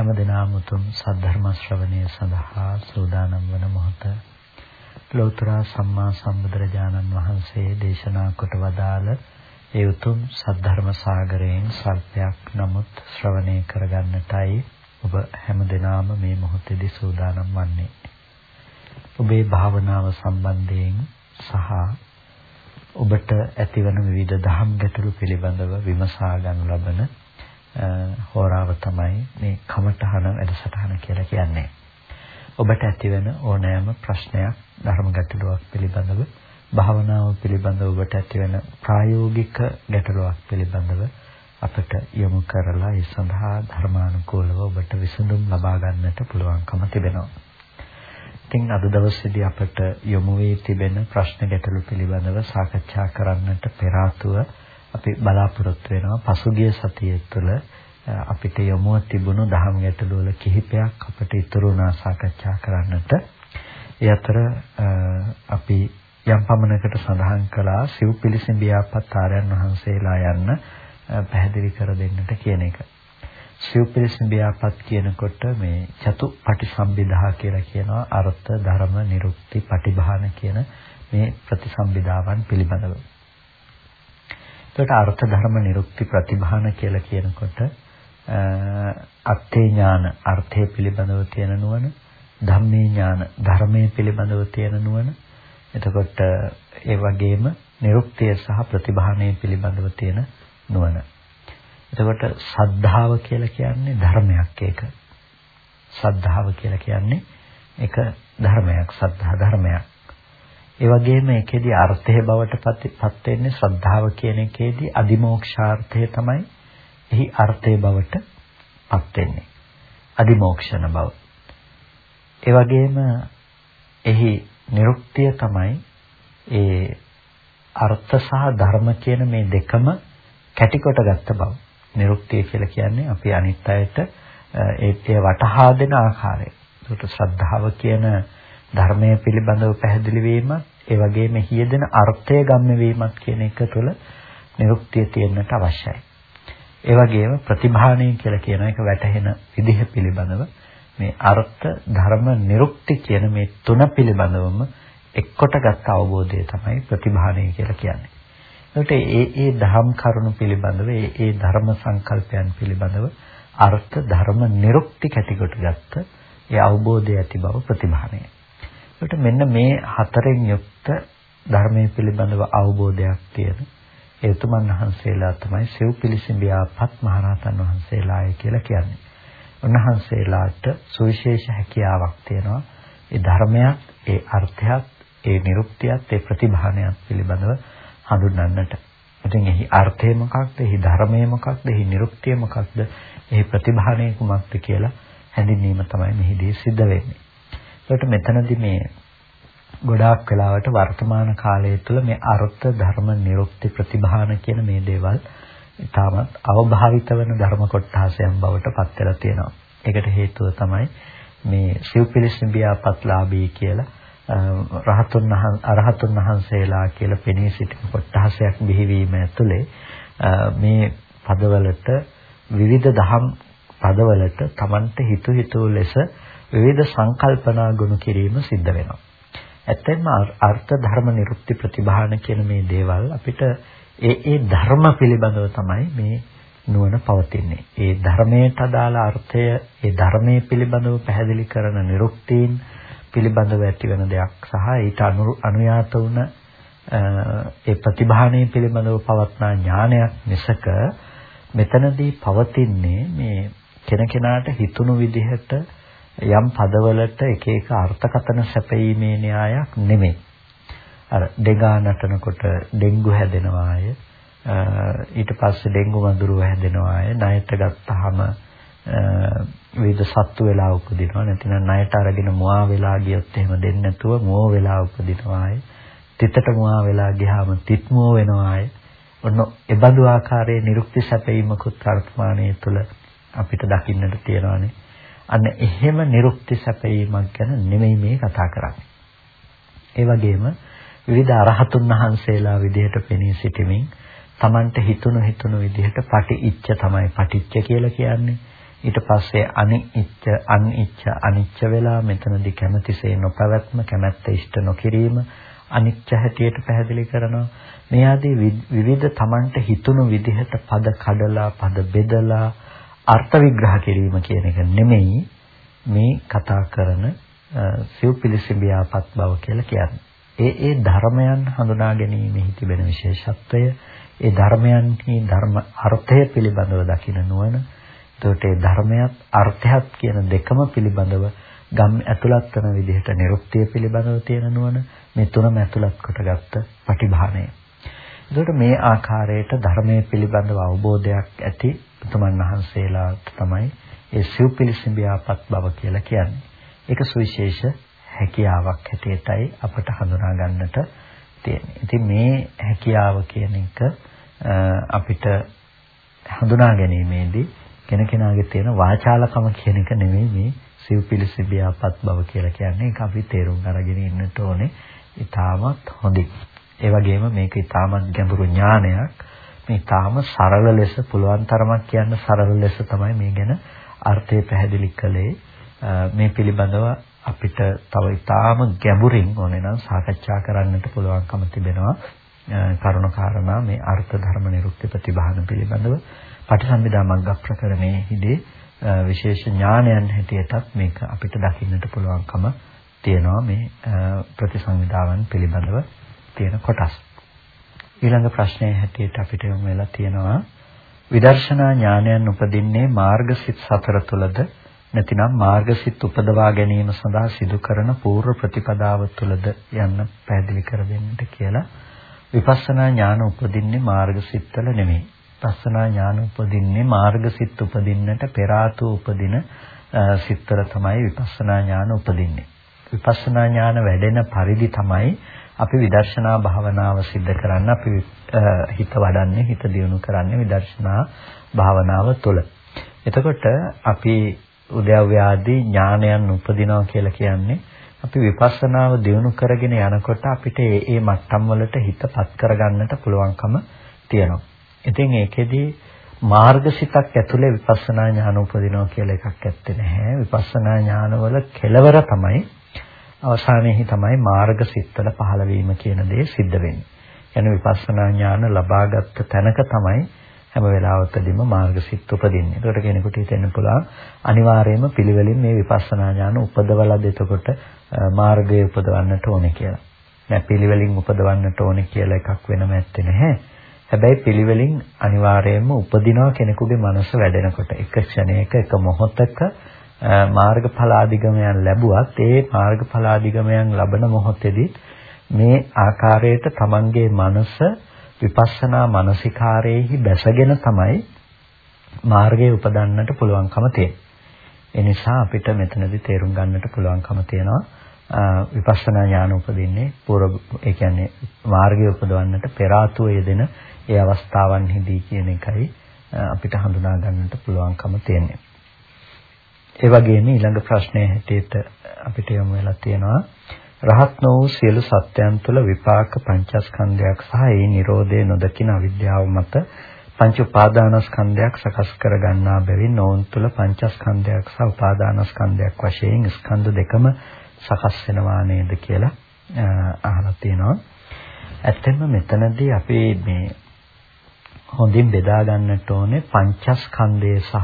හැම දිනම උතුම් සද්ධර්ම ශ්‍රවණය සඳහා සූදානම් වන මොහොත ලෞතර සම්මා සම්බුදුරජාණන් වහන්සේ දේශනා කොට වදාළ ඒ උතුම් සද්ධර්ම සාගරයෙන් සල්පයක් නමුත් ශ්‍රවණය කරගන්නටයි ඔබ හැම දිනම මේ මොහොතේදී සූදානම් වන්නේ. ඔබේ භාවනාව සම්බන්ධයෙන් සහ ඔබට ඇතිවන විවිධ දහම් ගැටලු පිළිබඳව විමසා ගන්න ලබන හෝරාව තමයි මේ කමඨහන වැඩසටහන කියලා කියන්නේ. ඔබට ඇතිවෙන ඕනෑම ප්‍රශ්නයක් ධර්ම ගැටලුවක් පිළිබඳව භාවනාව පිළිබඳව ඔබට ඇතිවෙන ප්‍රායෝගික ගැටලුවක් පිළිබඳව අපට යොමු කරලා ඒ සඳහා ධර්මානුකූලව ඔබට විසඳුම් ලබා ගන්නට පුළුවන්කම තිබෙනවා. ඉතින් අද දවසේදී අපට යොමු වී තිබෙන ප්‍රශ්න ගැටලු පිළිබඳව සාකච්ඡා කරන්නට පෙර අපි බලාපොරොත්තු වෙනවා පසුගිය සතිය තුළ අපිට යොමුව තිබුණු දහම් ගැටළු වල කිහිපයක් අපිට ඉතුරු වුණා සාකච්ඡා කරන්නට. ඒ අතර අපි යම් පමණකට සඳහන් කළා සිව් පිළිසිඹියාපත් ආරයන් වහන්සේලා යන්න පැහැදිලි කර දෙන්නට කියන එක. සිව් පිළිසිඹියාපත් කියනකොට මේ චතු පටිසම්භිදා කියලා කියනවා අර්ථ ධර්ම නිරුක්ති පටිභාන කියන මේ ප්‍රතිසම්භිදාවන් පිළිබඳව. එතකොට අර්ථ ධර්ම නිරුක්ති ප්‍රතිභාන කියලා කියනකොට අත්ථේ ඥාන අර්ථය පිළිබඳව තියෙන නුවණ ධම්මේ ඥාන ධර්මයේ පිළිබඳව තියෙන නුවණ. එතකොට ඒ වගේම නිරුක්තිය සහ ප්‍රතිභානයේ පිළිබඳව තියෙන නුවණ. එතකොට සද්ධාව කියලා කියන්නේ ධර්මයක් ඒක. සද්ධාව කියලා කියන්නේ ඒක ධර්මයක් සද්ධා ධර්මයක්. ඒ වගේම ඒකෙදි අර්ථය බවට පත් වෙන්නේ ශ්‍රද්ධාව කියන එකේදී අදිමෝක්ෂාර්ථය තමයි එහි අර්ථය බවට පත් වෙන්නේ. අදිමෝක්ෂණ බව. ඒ වගේම එහි නිරුක්තිය තමයි ඒ අර්ථ සහ ධර්ම කියන මේ දෙකම කැටිකොට ගත්ත බව. නිරුක්තිය කියලා කියන්නේ අපි අනිත් අයට ඒත්‍ය වටහා දෙන ආකාරය. ඒකට ශ්‍රද්ධාව කියන ධර්මයේ පිළිබඳව පැහැදිලි වීමත් ඒ වගේම හියදෙන අර්ථය ගම්ම වීමත් කියන එක තුළ නිරුක්තිය තියෙන්නට අවශ්‍යයි. ඒ වගේම ප්‍රතිභාණය කියලා කියන එක වැටහෙන විදිහ පිළිබඳව මේ අර්ථ ධර්ම නිරුක්ති කියන මේ තුන පිළිබඳවම එක්කොට ගත් අවබෝධය තමයි ප්‍රතිභාණය කියලා කියන්නේ. ඒකට ඒ ඒ ධම් කරුණු පිළිබඳව ඒ ඒ ධර්ම සංකල්පයන් පිළිබඳව අර්ථ ධර්ම නිරුක්ති කැටිකොට ගත්ත ඒ අවබෝධය ඇති බව ප්‍රතිභාණය. ඒකට මෙන්න මේ හතරෙන් යුක්ත ධර්මයේ පිළිබඳව අවබෝධයක් තියෙන ඒ උතුමන් වහන්සේලා තමයි සිව් පිළිසිඹියාපත් මහරහතන් වහන්සේලාය කියලා කියන්නේ. උන්වහන්සේලාට සුවිශේෂ හැකියාවක් තියෙනවා. ඒ ධර්මයක්, ඒ අර්ථයක්, ඒ නිරුක්තියත්, ඒ ප්‍රතිභානයත් පිළිබඳව හඳුන්වන්නට. ඉතින් එහි අර්ථය මොකක්ද? එහි ධර්මය මොකක්ද? එහි නිරුක්තිය මොකක්ද? එහි ප්‍රතිභානය කුමක්ද කියලා හැඳින්වීම තමයි මෙහිදී සිද්ධ වෙන්නේ. ඒකට මෙතනදී මේ ගොඩාක් වෙලාවට වර්තමාන කාලය තුළ මේ අර්ථ ධර්ම නිරුක්ති ප්‍රතිභාන කියන මේ දේවල් ඉතාමත් අවභාවිත වෙන ධර්ම කොටසයන් බවට පත් වෙලා තියෙනවා. ඒකට හේතුව තමයි මේ සිව්පිලිස්ඹියාපත්ලාභී කියලා රහතුන් අරහතුන් වහන්සේලා කියලා පෙනී සිටින කොටසයක් බිහිවීම ඇතුලේ මේ පදවලට විවිධ දහම් පදවලට Tamante හිතු හිතු ලෙස විවිධ සංකල්පනා ගොනු කිරීම සිද්ධ වෙනවා. ඇත්තෙන්ම අර්ථ ධර්ම නිරුක්ති ප්‍රතිභාන කියන මේ දේවල් අපිට ඒ ඒ ධර්ම පිළිබඳව තමයි මේ නුවණ පවතින්නේ. ඒ ධර්මයට අදාළ අර්ථය ඒ ධර්මයේ පිළිබඳව පැහැදිලි කරන නිරුක්තීන් පිළිබඳව ඇතිවන දෙයක් සහ ඊට අනුයාත වුණ ඒ ප්‍රතිභානයේ පිළිබඳව පවත්නා ඥානයක් මිසක මෙතනදී පවතින්නේ මේ කෙනකෙනාට හිතුණු විදිහට යම් පදවලට එක එක අර්ථකථන සැපීමේ න්‍යායක් නෙමෙයි. අර දෙගා නටනකොට ඩෙන්ගු හැදෙනවාය. ඊට පස්සේ ඩෙන්ගු වඳුරුව හැදෙනවාය. ණයට ගත්තාම විවිධ සත්තු වෙලා උපදිනවා. නැතිනම් ණයට අරගෙන මුවා වෙලා ගියොත් එහෙම දෙන්නේ නැතුව මුව වෙලා උපදිනවා අය තිතට මුවා වෙලා ගියාම තිත් මුව වෙනවා අය ඔන්න එබඳු ආකාරයේ නිරුක්ති සැපීමකුත් වර්තමානයේ තුල අපිට දකින්නට තියෙනවානේ. අන්න එහෙම නිරුක්ති සැපීමක් ගැන නෙමෙයි මේ කතා කරන්නේ. ඒ වගේම විවිධ අරහතුන් වහන්සේලා විදිහට පෙනී සිටමින් Tamanට හිතුණු හිතුණු විදිහට පටිච්ච තමයි පටිච්ච කියලා කියන්නේ. ඊට පස්සේ අනිච්ච අනිච්ච අනිච්ච වෙලා මෙතනදී කැමැතිසේ නොපැවැත්ම කැමැත්ත ඉෂ්ට නොකිරීම අනිච්ච හැටියට පැහැදිලි කරනවා. මේ ආදී විවිධ Tamanට හිතුණු විදිහට පද කඩලා පද බෙදලා අර්ථ විග්‍රහ කිරීම කියන එක නෙමෙයි මේ කතා කරන සිව්පිලිසිඹියාපත් බව කියලා කියන්නේ. ඒ ඒ ධර්මයන් හඳුනා ගැනීමෙහි තිබෙන විශේෂත්වය, ඒ ධර්මයන්හි ධර්ම අර්ථය පිළිබඳව දකින නුවණ එතකොට ඒ ධර්මයක් අර්ථයක් කියන දෙකම පිළිබඳව ගම් ඇතුළත් කරන විදිහට නිරුක්තිය පිළිබඳව තියෙන නුවණ මේ තුනම ඇතුළත් කොටගත්ත පටිභාණය. එතකොට මේ ආකාරයට ධර්මයේ පිළිබඳව අවබෝධයක් ඇති උතුමන් වහන්සේලාට තමයි ඒ සිව්පිලිසිඹියාපත් බව කියලා කියන්නේ. ඒක සුවිශේෂ හැකියාවක් හැටියටයි අපට හඳුනා ගන්නට තියෙන්නේ. ඉතින් මේ හැකියාව කියන එක අපිට හඳුනා ගැනීමේදී කෙනකෙනාගේ තියෙන වාචාලකම කියන එක නෙමෙයි මේ සිව්පිලිසිබියාපත් බව කියලා කියන්නේ. ඒක අපි තේරුම් අරගෙන ඉන්නට ඕනේ. ඊටමත් හොඳයි. ඒ වගේම මේක ඊටමත් ගැඹුරු ඥානයක්. මේ ඊටම සරල ලෙස පුළුවන් තරමක් කියන්න සරල ලෙස තමයි මේ ගැන අර්ථය පැහැදිලි කළේ. මේ පිළිබඳව අපිට තව ඊටාම ගැඹුරින් ඕනේ නම් සාකච්ඡා කරන්නට පුළුවන්කම තිබෙනවා. කරුණ කාරණා මේ අර්ථ ධර්ම නිරුක්ති ප්‍රතිභාන පිළිබඳව පටිසම්භිදා මග්ග ප්‍රකරණයේදී විශේෂ ඥානයන් හැටියටත් මේක අපිට දකින්නට පුළුවන්කම තියෙනවා මේ ප්‍රතිසංවිධාවන් පිළිබඳව තියෙන කොටස්. ඊළඟ ප්‍රශ්නයේ හැටියට අපිට යොමු වෙලා තියෙනවා විදර්ශනා ඥානයන් උපදින්නේ මාර්ගසිත සතර තුලද නැතිනම් මාර්ගසිත උපදවා ගැනීම සඳහා සිදු කරන පූර්ව ප්‍රතිපදාව තුලද යන්න පැහැදිලි කර දෙන්නට කියලා විපස්සනා ඥාන උපදින්නේ මාර්ගසිතවල නෙමෙයි. පස්සනා ඥාන උපදින්නේ මාර්ගසිත උපදින්නට පෙර උපදින සිත්තර තමයි විපස්සනා ඥාන උපදින්නේ. විපස්සනා ඥාන වැඩෙන පරිදි තමයි අපි විදර්ශනා භාවනාව සිද්ධ කරන්න අපි හිත වඩන්නේ හිත දියුණු කරන්නේ විදර්ශනා භාවනාව තුළ. එතකොට අපි උද්‍යව්‍යාදී ඥානයන් උපදිනවා කියලා කියන්නේ අපි විපස්සනාව දියුණු කරගෙන යනකොට අපිට ඒ ඒ මට්ටම් වලට හිතපත් කරගන්නට පුළුවන්කම තියෙනවා. ඉතින් ඒකෙදි මාර්ගසිතක් ඇතුලේ විපස්සනා ඥාන උපදිනවා කියලා එකක් ඇත්තේ නැහැ. විපස්සනා ඥානවල කෙලවර තමයි අවසානයේහි තමයි මාර්ග සිත්තල පහළ වීම කියන දේ සිද්ධ වෙන්නේ. යන විපස්සනා ඥාන ලබාගත් තැනක තමයි හැම වෙලාවකදීම මාර්ග සිත් උපදින්නේ. ඒකට කෙනෙකුට හිතෙන්න පුළුවන් අනිවාර්යයෙන්ම පිළිවෙලින් මේ විපස්සනා ඥාන උපදවලාද එතකොට මාර්ගය උපදවන්නට ඕනේ කියලා. නෑ පිළිවෙලින් උපදවන්නට ඕනේ කියලා එකක් වෙනම ඇත්තේ නැහැ. හැබැයි පිළිවෙලින් අනිවාර්යයෙන්ම උපදිනවා කෙනෙකුගේ මනස වැඩෙනකොට එක ක්ෂණයක එක මොහොතක මාර්ගඵල අධිගමයන් ලැබුවත් ඒ මාර්ගඵල අධිගමයන් ලබන මොහොතේදී මේ ආකාරයට තමන්ගේ මනස විපස්සනා මානසිකාරයේහි බැසගෙන තමයි මාර්ගය උපදන්නට පුළුවන්කම තියෙන්නේ. ඒ නිසා අපිට මෙතනදී තේරුම් ගන්නට පුළුවන්කම තියෙනවා විපස්සනා ඥාන උපදින්නේ පූර්ව ඒ කියන්නේ මාර්ගය උපදවන්නට පෙර ආතුව යෙදෙන ඒ අවස්ථාවන්හිදී කියන එකයි අපිට හඳුනා ගන්නට පුළුවන්කම තියෙන්නේ. ඒ වගේම ඊළඟ ප්‍රශ්නයේ හැටියට අපිට යොමු වෙලා තියෙනවා රහත් නො වූ සියලු සත්‍යයන් තුළ විපාක පංචස්කන්ධයක් සහ ඒ Nirodhe නොදකින අවිද්‍යාව මත පංච උපාදානස්කන්ධයක් සකස් කර ගන්නා බැවින් ඕන් තුළ පංචස්කන්ධයක් සහ උපාදානස්කන්ධයක් වශයෙන් ස්කන්ධ දෙකම සකස් වෙනවා නේද කියලා අහලා තියෙනවා. ඇත්තෙන්ම මෙතනදී අපි මේ හොඳින් බෙදා ගන්නට ඕනේ පංචස්කන්ධය සහ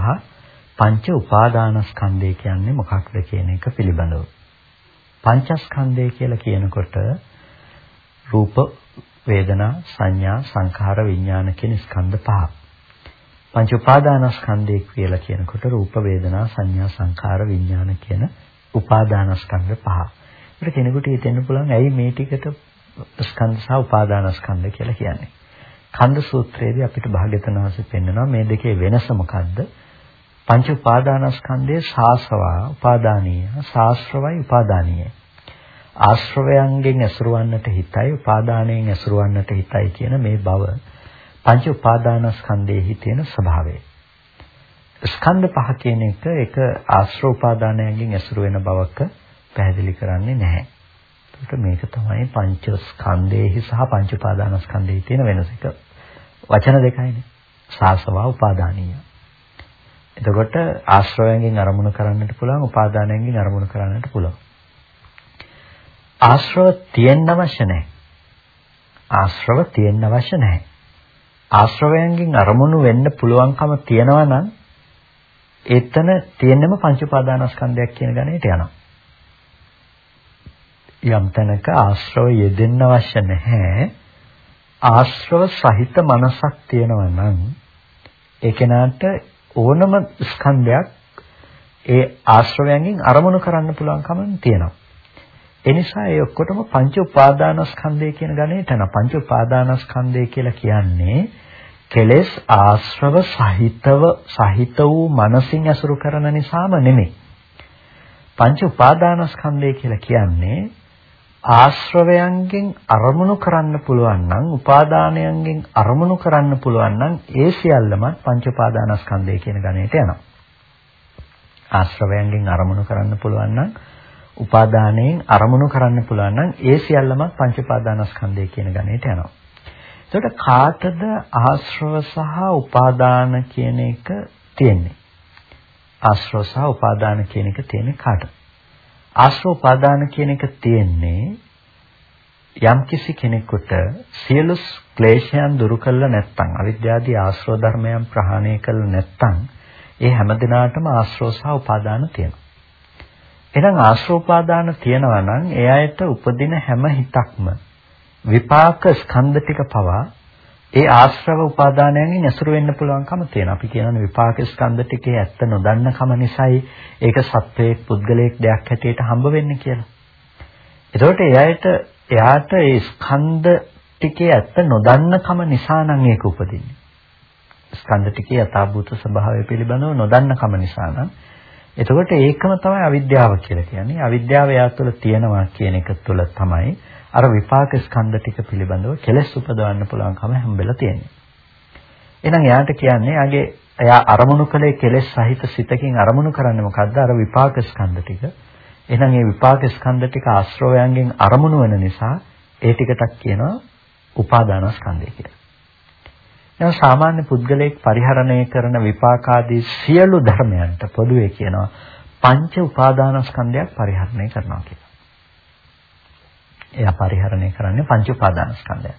පංච උපාදානස්කන්ධය කියන්නේ මොකක්ද කියන එක පිළිබඳව. පංචස්කන්ධය කියලා කියනකොට රූප, වේදනා, සංඥා, සංඛාර, විඥාන කියන ස්කන්ධ පහ. පංච උපාදානස්කන්ධය කියලා කියනකොට රූප, වේදනා, සංඥා, සංඛාර, විඥාන කියන උපාදානස්කන්ධ පහ. ඒක කෙනෙකුට හිතෙන්න පුළුවන් ඇයි මේ ටිකට ස්කන්ධ සහ උපාදානස්කන්ධ කියලා කියන්නේ. කන්ද සූත්‍රයේදී අපිට භාග්‍යවතුන් වහන්සේ පෙන්වනවා මේ දෙකේ වෙනස මොකද්ද? පංච උපාදානස්කන්ධයේ සාසවා උපාදානීය සාස්ත්‍රවයි උපාදානීය ආශ්‍රවයන්ගෙන් ඇසුරවන්නට හිතයි උපාදානයෙන් ඇසුරවන්නට හිතයි කියන මේ බව පංච උපාදානස්කන්ධයේ හිතෙන ස්වභාවය ස්කන්ධ පහ කියන එක එක ආශ්‍රව උපාදානයන්ගෙන් ඇසුරු වෙන බවක පැහැදිලි කරන්නේ නැහැ. ඒකට මේක තමයි පංච ස්කන්ධයේහි සහ පංච උපාදානස්කන්ධයේ තියෙන වෙනස. එක වචන දෙකයිනේ. සාසවා උපාදානීය. එතකොට ආශ්‍රවයෙන් අරමුණු කරන්නට පුළුවන් උපාදානයෙන් අරමුණු කරන්නට පුළුවන්. ආශ්‍රව තියෙන්න අවශ්‍ය නැහැ. ආශ්‍රව තියෙන්න අවශ්‍ය නැහැ. ආශ්‍රවයෙන් අරමුණු වෙන්න පුළුවන්කම තියනවා නම් එතන තියෙන්නම පංච උපාදානස්කන්ධයක් කියන ගණයට යනවා. යම් තැනක ආශ්‍රව යෙදෙන්න අවශ්‍ය නැහැ. ආශ්‍රව සහිත මනසක් තියෙනවා නම් ඒ කෙනාට ඕනම ස්කන්ධයක් ඒ ආශ්‍රවයන්ගෙන් අරමුණු කරන්න පුළුවන්කම තියෙනවා. ඒ නිසා ඒ ඔක්කොටම පංච උපාදානස්කන්ධය කියන ගණයට යන පංච උපාදානස්කන්ධය කියලා කියන්නේ කෙලෙස් ආශ්‍රව සහිතව සහිත වූ මනසින් ඇසුරු කරන නිසාම නෙමෙයි. පංච උපාදානස්කන්ධය කියලා කියන්නේ ආශ්‍රවයන්ගෙන් අරමුණු කරන්න පුළුවන් නම් උපාදානයන්ගෙන් අරමුණු කරන්න පුළුවන් නම් ඒ සියල්ලම පංච උපාදානස්කන්ධය කියන ගණයට යනවා. ආශ්‍රවයන්ගෙන් අරමුණු කරන්න පුළුවන් නම් උපාදානයෙන් අරමුණු කරන්න පුළුවන් නම් ඒ සියල්ලම පංච උපාදානස්කන්ධය කියන ගණයට යනවා. එතකොට කාටද ආශ්‍රව සහ උපාදාන කියන එක තියෙන්නේ? ආශ්‍රව සහ උපාදාන කියන එක තියෙන්නේ කාටද? ආශ්‍රව උපාදාන කියන එක තියෙන්නේ යම්කිසි කෙනෙකුට සියලු ක්ලේශයන් දුරු කළා නැත්නම් අවිද්‍යාදී ආශ්‍රව ධර්මයන් ප්‍රහාණය කළා නැත්නම් ඒ හැම දිනාටම ආශ්‍රව සහ උපාදාන තියෙනවා. එහෙනම් ආශ්‍රව උපාදාන තියෙනවා නම් එයාට උපදින හැම හිතක්ම විපාක ස්කන්ධ ටික පවා ඒ ආශ්‍රව උපාදානයෙන් ඇසුරු වෙන්න පුළුවන්කම තියෙනවා. අපි කියනවානේ විපාක ස්කන්ධ ටිකේ ඇත්ත නොදන්න කම නිසායි ඒක සත්වයේ පුද්ගලයක් දෙයක් හැටියට හම්බ වෙන්නේ කියලා. එතකොට එයාට එයාට ඒ ස්කන්ධ ටිකේ ඇත්ත නොදන්න කම නිසා නම් ඒක උපදින්නේ. ස්කන්ධ ටිකේ යථාභූත ස්වභාවය පිළිබඳව නොදන්න කම නිසා නම් එතකොට ඒකම තමයි අවිද්‍යාව කියලා කියන්නේ. අවිද්‍යාව එයා තුළ තියෙනවා කියන එක තුළ තමයි අර විපාක ස්කන්ධ ටික පිළිබඳව කෙලස් උපදවන්න පුළුවන්කම හම්බෙලා තියෙනවා. එහෙනම් එයාට කියන්නේ යාගේ එයා අරමුණු කළේ කෙලස් සහිත සිතකින් අරමුණු කරන්නේ මොකද්ද? අර විපාක ස්කන්ධ ටික. එහෙනම් මේ විපාක ස්කන්ධ ටික ආශ්‍රවයන්ගෙන් අරමුණු වෙන නිසා ඒ ටිකටක් කියනවා උපාදානස්කන්ධය කියලා. දැන් සාමාන්‍ය පුද්ගලයෙක් පරිහරණය කරන විපාකාදී සියලු ධර්මයන්ට පොදුවේ කියනවා පංච උපාදානස්කන්ධයක් පරිහරණය කරනවා කියලා. එයා පරිහරණය කරන්නේ පංච උපාදානස්කන්ධය.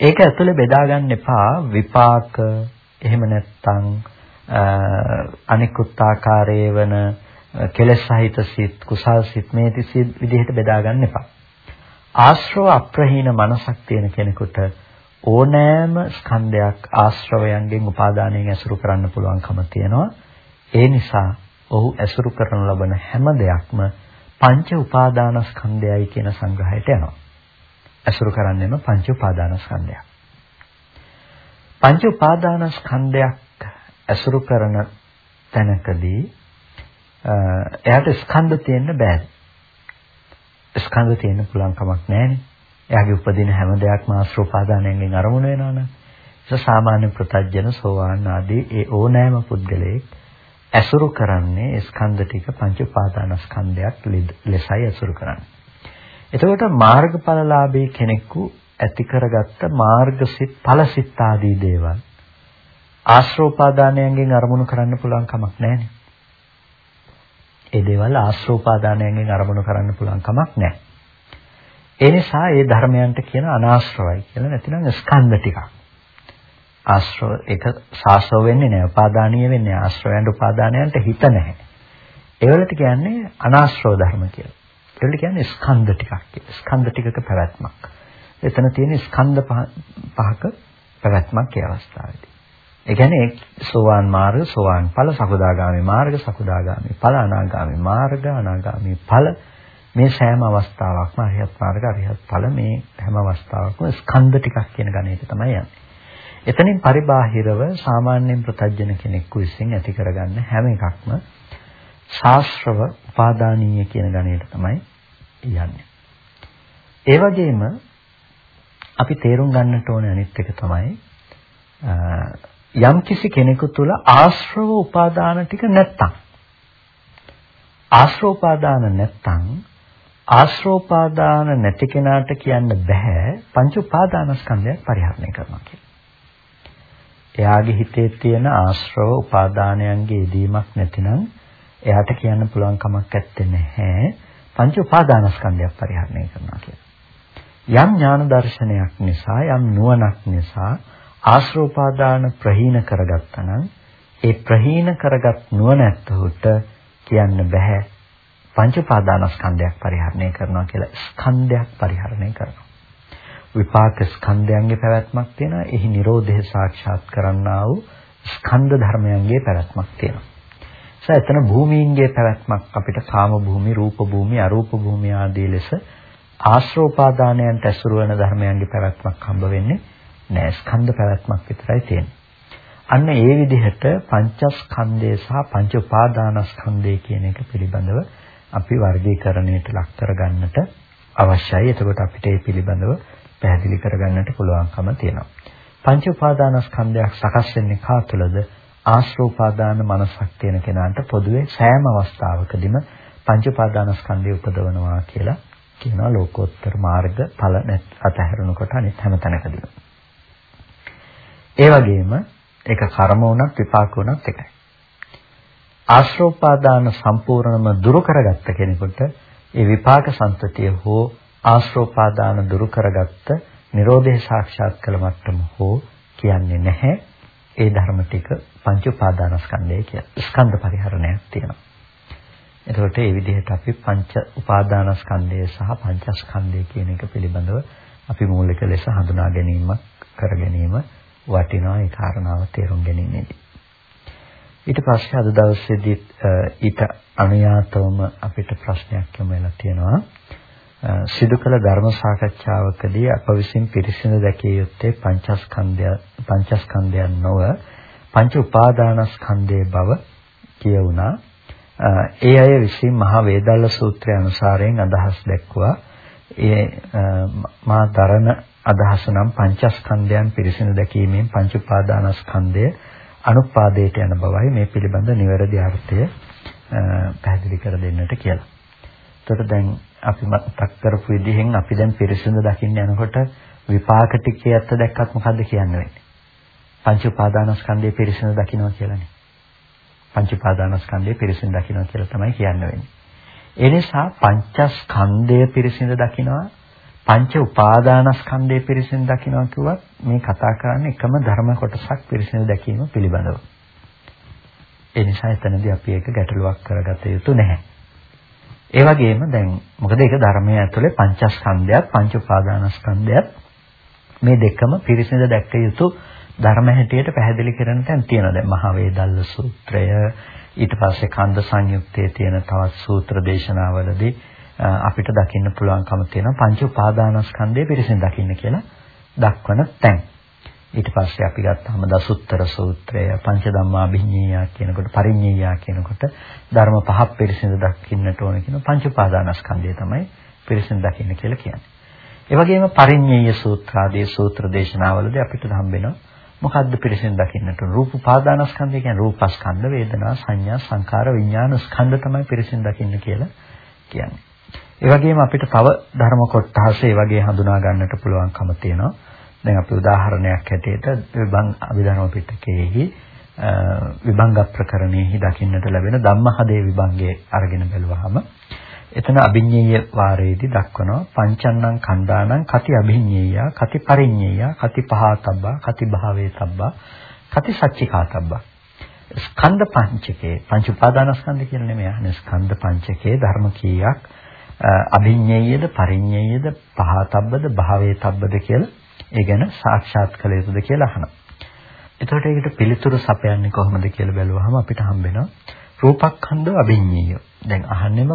ඒක ඇතුලේ බෙදා ගන්න එපා විපාක එහෙම නැත්නම් අනිකුත් ආකාරයේ වන කෙලෙස් සහිත සිත් කුසල් සිත් මේ තිසි විදිහට බෙදා ගන්න එපා. ආශ්‍රව අප්‍රහීන මනසක් තියෙන කෙනෙකුට ඕනෑම ස්කන්ධයක් ආශ්‍රවයන්ගෙන් උපාදානයෙන් ඇසුරු කරන්න පුළුවන්කම තියෙනවා. ඒ නිසා ඔහු ඇසුරු කරන ලබන හැම දෙයක්ම පංච උපාදානස්කන්ධයයි කියන සංග්‍රහයට යනවා. අසුරු කරන්නේම පංච උපාදානස්කන්ධයක්. පංච උපාදානස්කන්ධයක් අසුරු කරන තැනකදී එයාට ස්කන්ධ තියෙන්න බෑ. ස්කන්ධ තියෙන්න පුළුවන් කමක් නැහැනේ. එයාගේ උපදින හැම දෙයක්ම ආශ්‍රෝපාදානයෙන් අරමුණු වෙනවනේ. ඒක සාමාන්‍ය ප්‍රත්‍යජන සෝවාන් ආදී ඒ ඕනෑම පුද්ගලයෙක් ඇසුරු කරන්නේ ස්කන්ධ ටික පංච උපාදානස්කන්ධයක් ලෙසයි ඇසුරු කරන්නේ. එතකොට මාර්ගඵලලාභී කෙනෙකු ඇති කරගත්ත මාර්ගසිත ඵලසිත ආදී දේවල් ආශ්‍රෝපාදානයෙන් අරමුණු කරන්න පුළුවන් කමක් නැහැ. ඒ දේවල් ආශ්‍රෝපාදානයෙන් අරමුණු කරන්න පුළුවන් කමක් නැහැ. ඒ නිසා ඒ ධර්මයන්ට කියන අනාශ්‍රවයි කියලා නැතිනම් ස්කන්ධ ටිකක්. ආශ්‍රව ඒක සාස්ත්‍රව වෙන්නේ නැහැ. උපාදානීය වෙන්නේ ආශ්‍රවයන්ට උපාදානයන්ට හිත නැහැ. ඒවලට කියන්නේ අනාශ්‍රව ධර්ම කියලා. ඒවලට කියන්නේ ස්කන්ධ ටිකක් කියලා. ස්කන්ධ ටිකක පැවැත්මක්. එතන තියෙන ස්කන්ධ පහක පැවැත්මක් ඒ අවස්ථාවේදී. ඒ කියන්නේ සෝවාන් මාර්ග, සෝවාන් ඵල, සකදාගාමි මාර්ග, සකදාගාමි ඵල, අනාගාමි මාර්ග, අනාගාමි ඵල මේ සෑම අවස්ථාවක්ම අරිහත් මාර්ග, අරිහත් ඵල මේ හැම අවස්ථාවකම ස්කන්ධ ටිකක් කියන ගණේට තමයි යන්නේ. එතනින් පරිබාහිරව සාමාන්‍යයෙන් ප්‍රතජන කෙනෙකු විසින් ඇති කරගන්න හැම එකක්ම ශාස්ත්‍රව උපාදානීය කියන ගණයට තමයි යන්නේ. ඒ වගේම අපි තේරුම් ගන්නට ඕන අනිත් එක තමයි යම් කිසි කෙනෙකු තුළ ආශ්‍රව උපාදාන ටික නැත්තම් ආශ්‍රෝපාදාන නැත්තම් ආශ්‍රෝපාදාන නැති කෙනාට කියන්න බෑ පංච උපාදානස්කන්ධය පරිහරණය කරනවා කියලා. එයාගේ හිතේ තියෙන ආශ්‍රව උපාදානයන්ගේ යෙදීමක් නැතිනම් එයාට කියන්න පුළුවන් කමක් නැත්තේ නැහැ පංච උපාදානස්කන්ධයක් පරිහරණය කරනවා කියලා. යම් ඥාන දර්ශනයක් නිසා යම් නුවණක් නිසා ආශ්‍රෝපාදාන ප්‍රහීන කරගත්තා නම් ඒ ප්‍රහීන කරගත් නුවණැත්තහුට කියන්න බෑ පංච උපාදානස්කන්ධයක් පරිහරණය කරනවා කියලා ස්කන්ධයක් පරිහරණය කරනවා. විපාක ස්කන්ධයන්ගේ පැවැත්මක් තියෙනවා. එහි Nirodhe සාක්ෂාත් කරන්නා වූ ස්කන්ධ ධර්මයන්ගේ පැවැත්මක් තියෙනවා. ඒ එතන භූමීන්ගේ පැවැත්මක් අපිට කාම භූමි, රූප භූමි, අරූප භූමි ආදී ලෙස ආශ්‍රෝපාදානයන්ට ඇසුරු වෙන ධර්මයන්ගේ පැවැත්මක් හම්බ වෙන්නේ නෑ. ස්කන්ධ පැවැත්මක් විතරයි තියෙන්නේ. අන්න ඒ විදිහට පංචස්කන්ධය සහ පංච උපාදානස්කන්ධය කියන එක පිළිබඳව අපි වර්ගීකරණයට ලක් කරගන්නට අවශ්‍යයි. එතකොට අපිට ඒ පිළිබඳව පැහැදිලි කරගන්නට පුළුවන්කම තියෙනවා. පංච උපාදානස්කන්ධයක් සකස් වෙන්නේ කා තුළද? ආශ්‍රෝපාදාන මනසක් තියෙන කෙනාට පොදුවේ සෑම අවස්ථාවකදීම පංච උපාදානස්කන්ධය උපදවනවා කියලා කියනවා ලෝකෝත්තර මාර්ග ඵල අතහැරනකොට අනිත් හැම තැනකදීම. ඒ වගේම ඒක කර්ම වුණත් විපාක වුණත් එකයි. ආශ්‍රෝපාදාන සම්පූර්ණම දුරු කරගත්ත කෙනෙකුට ඒ විපාක සම්පතිය හෝ ආශ්‍රෝපාදාන දුරු කරගත්ත Nirodhe සාක්ෂාත් කළ මට්ටම හෝ කියන්නේ නැහැ. ඒ ධර්ම ටික පංච උපාදානස්කන්ධය කියලා. ස්කන්ධ පරිහරණයක් තියෙනවා. එතකොට මේ විදිහට අපි පංච උපාදානස්කන්ධය සහ පංචස්කන්ධය කියන එක පිළිබඳව අපි මූලික ලෙස හඳුනා ගැනීමක් කර ගැනීම වටිනවා ඒ කාරණාව තේරුම් ගැනීමේදී. ඊට පස්සේ අද දවසේදී ඊට අනුයාතවම අපිට ප්‍රශ්නයක් යොමු වෙලා තියෙනවා. සිදු කළ ධර්ම සාකච්ඡාවකදී අප විසින් පිරිසිදු දැකිය යුත්තේ පංචස්කන්ධය පංචස්කන්ධයන් නොව පංච උපාදානස්කන්ධයේ බව කියුණා. ඒ අය විසින් මහා වේදල්ල සූත්‍රය අනුසාරයෙන් අදහස් දැක්වුවා. ඒ මා තරණ අදහස නම් පංචස්කන්ධයන් පිරිසිදු දැකීමෙන් පංච උපාදානස්කන්ධය අනුපාදයට යන බවයි මේ පිළිබඳ නිවැරදි අර්ථය පැහැදිලි කර දෙන්නට කියලා. එතකොට දැන් අපි මතක් කරපු විදිහෙන් අපි දැන් පිරිසිදු දකින්න යනකොට විපාක ටිකේ ඇත්ත දැක්කත් මොකද්ද කියන්නේ? පංච උපාදානස්කන්ධයේ පිරිසිදු දකින්නවා කියලානේ. පංච උපාදානස්කන්ධයේ පිරිසිදු දකින්නවා කියලා තමයි කියන්න වෙන්නේ. ඒ නිසා පංචස්කන්ධය පිරිසිදු දකින්නවා පංච උපාදානස්කන්ධයේ පිරිසිදු දකින්නවා කිව්වත් මේ කතා කරන්නේ එකම ධර්ම කොටසක් පිරිසිදු දැකීම පිළිබඳව. ඒ නිසා එතනදී අපි ඒක ගැටලුවක් කරගත යුතු නැහැ. ඒ වගේම දැන් මොකද ඒක ධර්මයේ ඇතුලේ පංචස්කන්ධයත් පංච උපාදානස්කන්ධයත් මේ දෙකම පිරිසිදු දැක්ක යුතු ධර්ම හැටියට පැහැදිලි කරන තැන් තියෙනවා. දැන් මහා වේදල්ල සූත්‍රය ඊට පස්සේ කන්ද සංයුත්තේ තියෙන තවත් සූත්‍ර දේශනාවලදී අපිට දකින්න පුළුවන්කම තියෙනවා පංච උපාදානස්කන්ධය පිරිසිදු දකින්න කියලා දක්වන තැන්. ඊට පස්සේ අපි ගත්තාම දසුත්තර සූත්‍රය පංච ධම්මාභිඤ්ඤය කියනකොට පරිඤ්ඤය කියනකොට ධර්ම පහක් පිරිසිදු දකින්නට ඕන කියන පංච උපාදානස්කන්ධය තමයි පිරිසිදු දකින්න කියලා කියන්නේ. ඒ වගේම පරිඤ්ඤය සූත්‍රාදී සූත්‍ර දේශනාවලදී අපිට හම්බෙනවා මොකද්ද පිරිසිදු දකින්නට රූප උපාදානස්කන්ධය කියන්නේ රූපස්කන්ධ වේදනා සංඥා සංකාර විඥාන ස්කන්ධ තමයි පිරිසිදු දකින්න කියලා කියන්නේ. ඒ වගේම අපිට තව ධර්ම කොටස් ඒ වගේ හඳුනා ගන්නට පුළුවන්කම තියෙනවා. දැන් අපි උදාහරණයක් හැටියට විභං අභිධර්ම පිටකයේහි විභංග ප්‍රකරණයෙහි දකින්නට ලැබෙන ධම්මහදේ විභංගයේ අරගෙන බැලුවහම එතන අභිඤ්ඤේය වාරයේදී දක්වනවා පංචන්නං කණ්ඩානං කති අභිඤ්ඤේය කති පරිඤ්ඤේය කති පහතබ්බා කති භාවේතබ්බා කති සච්චිකාතබ්බා. ස්කන්ධ පංචකේ පංච උපාදානස්කන්ධ කියලා නෙමෙයි අහන්නේ. ස්කන්ධ පංචකේ ධර්ම කීයක්? අභිඤ්ඤේයද පරිඤ්ඤේයද පහතබ්බද භාවේතබ්බද කියලා ඒ ගැන සාක්ෂාත් කළ යුතුද කියලා අහනවා. එතකොට ඒකට පිළිතුරු සපයන්නේ කොහොමද කියලා බැලුවහම අපිට හම්බෙනවා රූපක්ඛන්ධ අභිඤ්ඤය. දැන් අහන්නෙම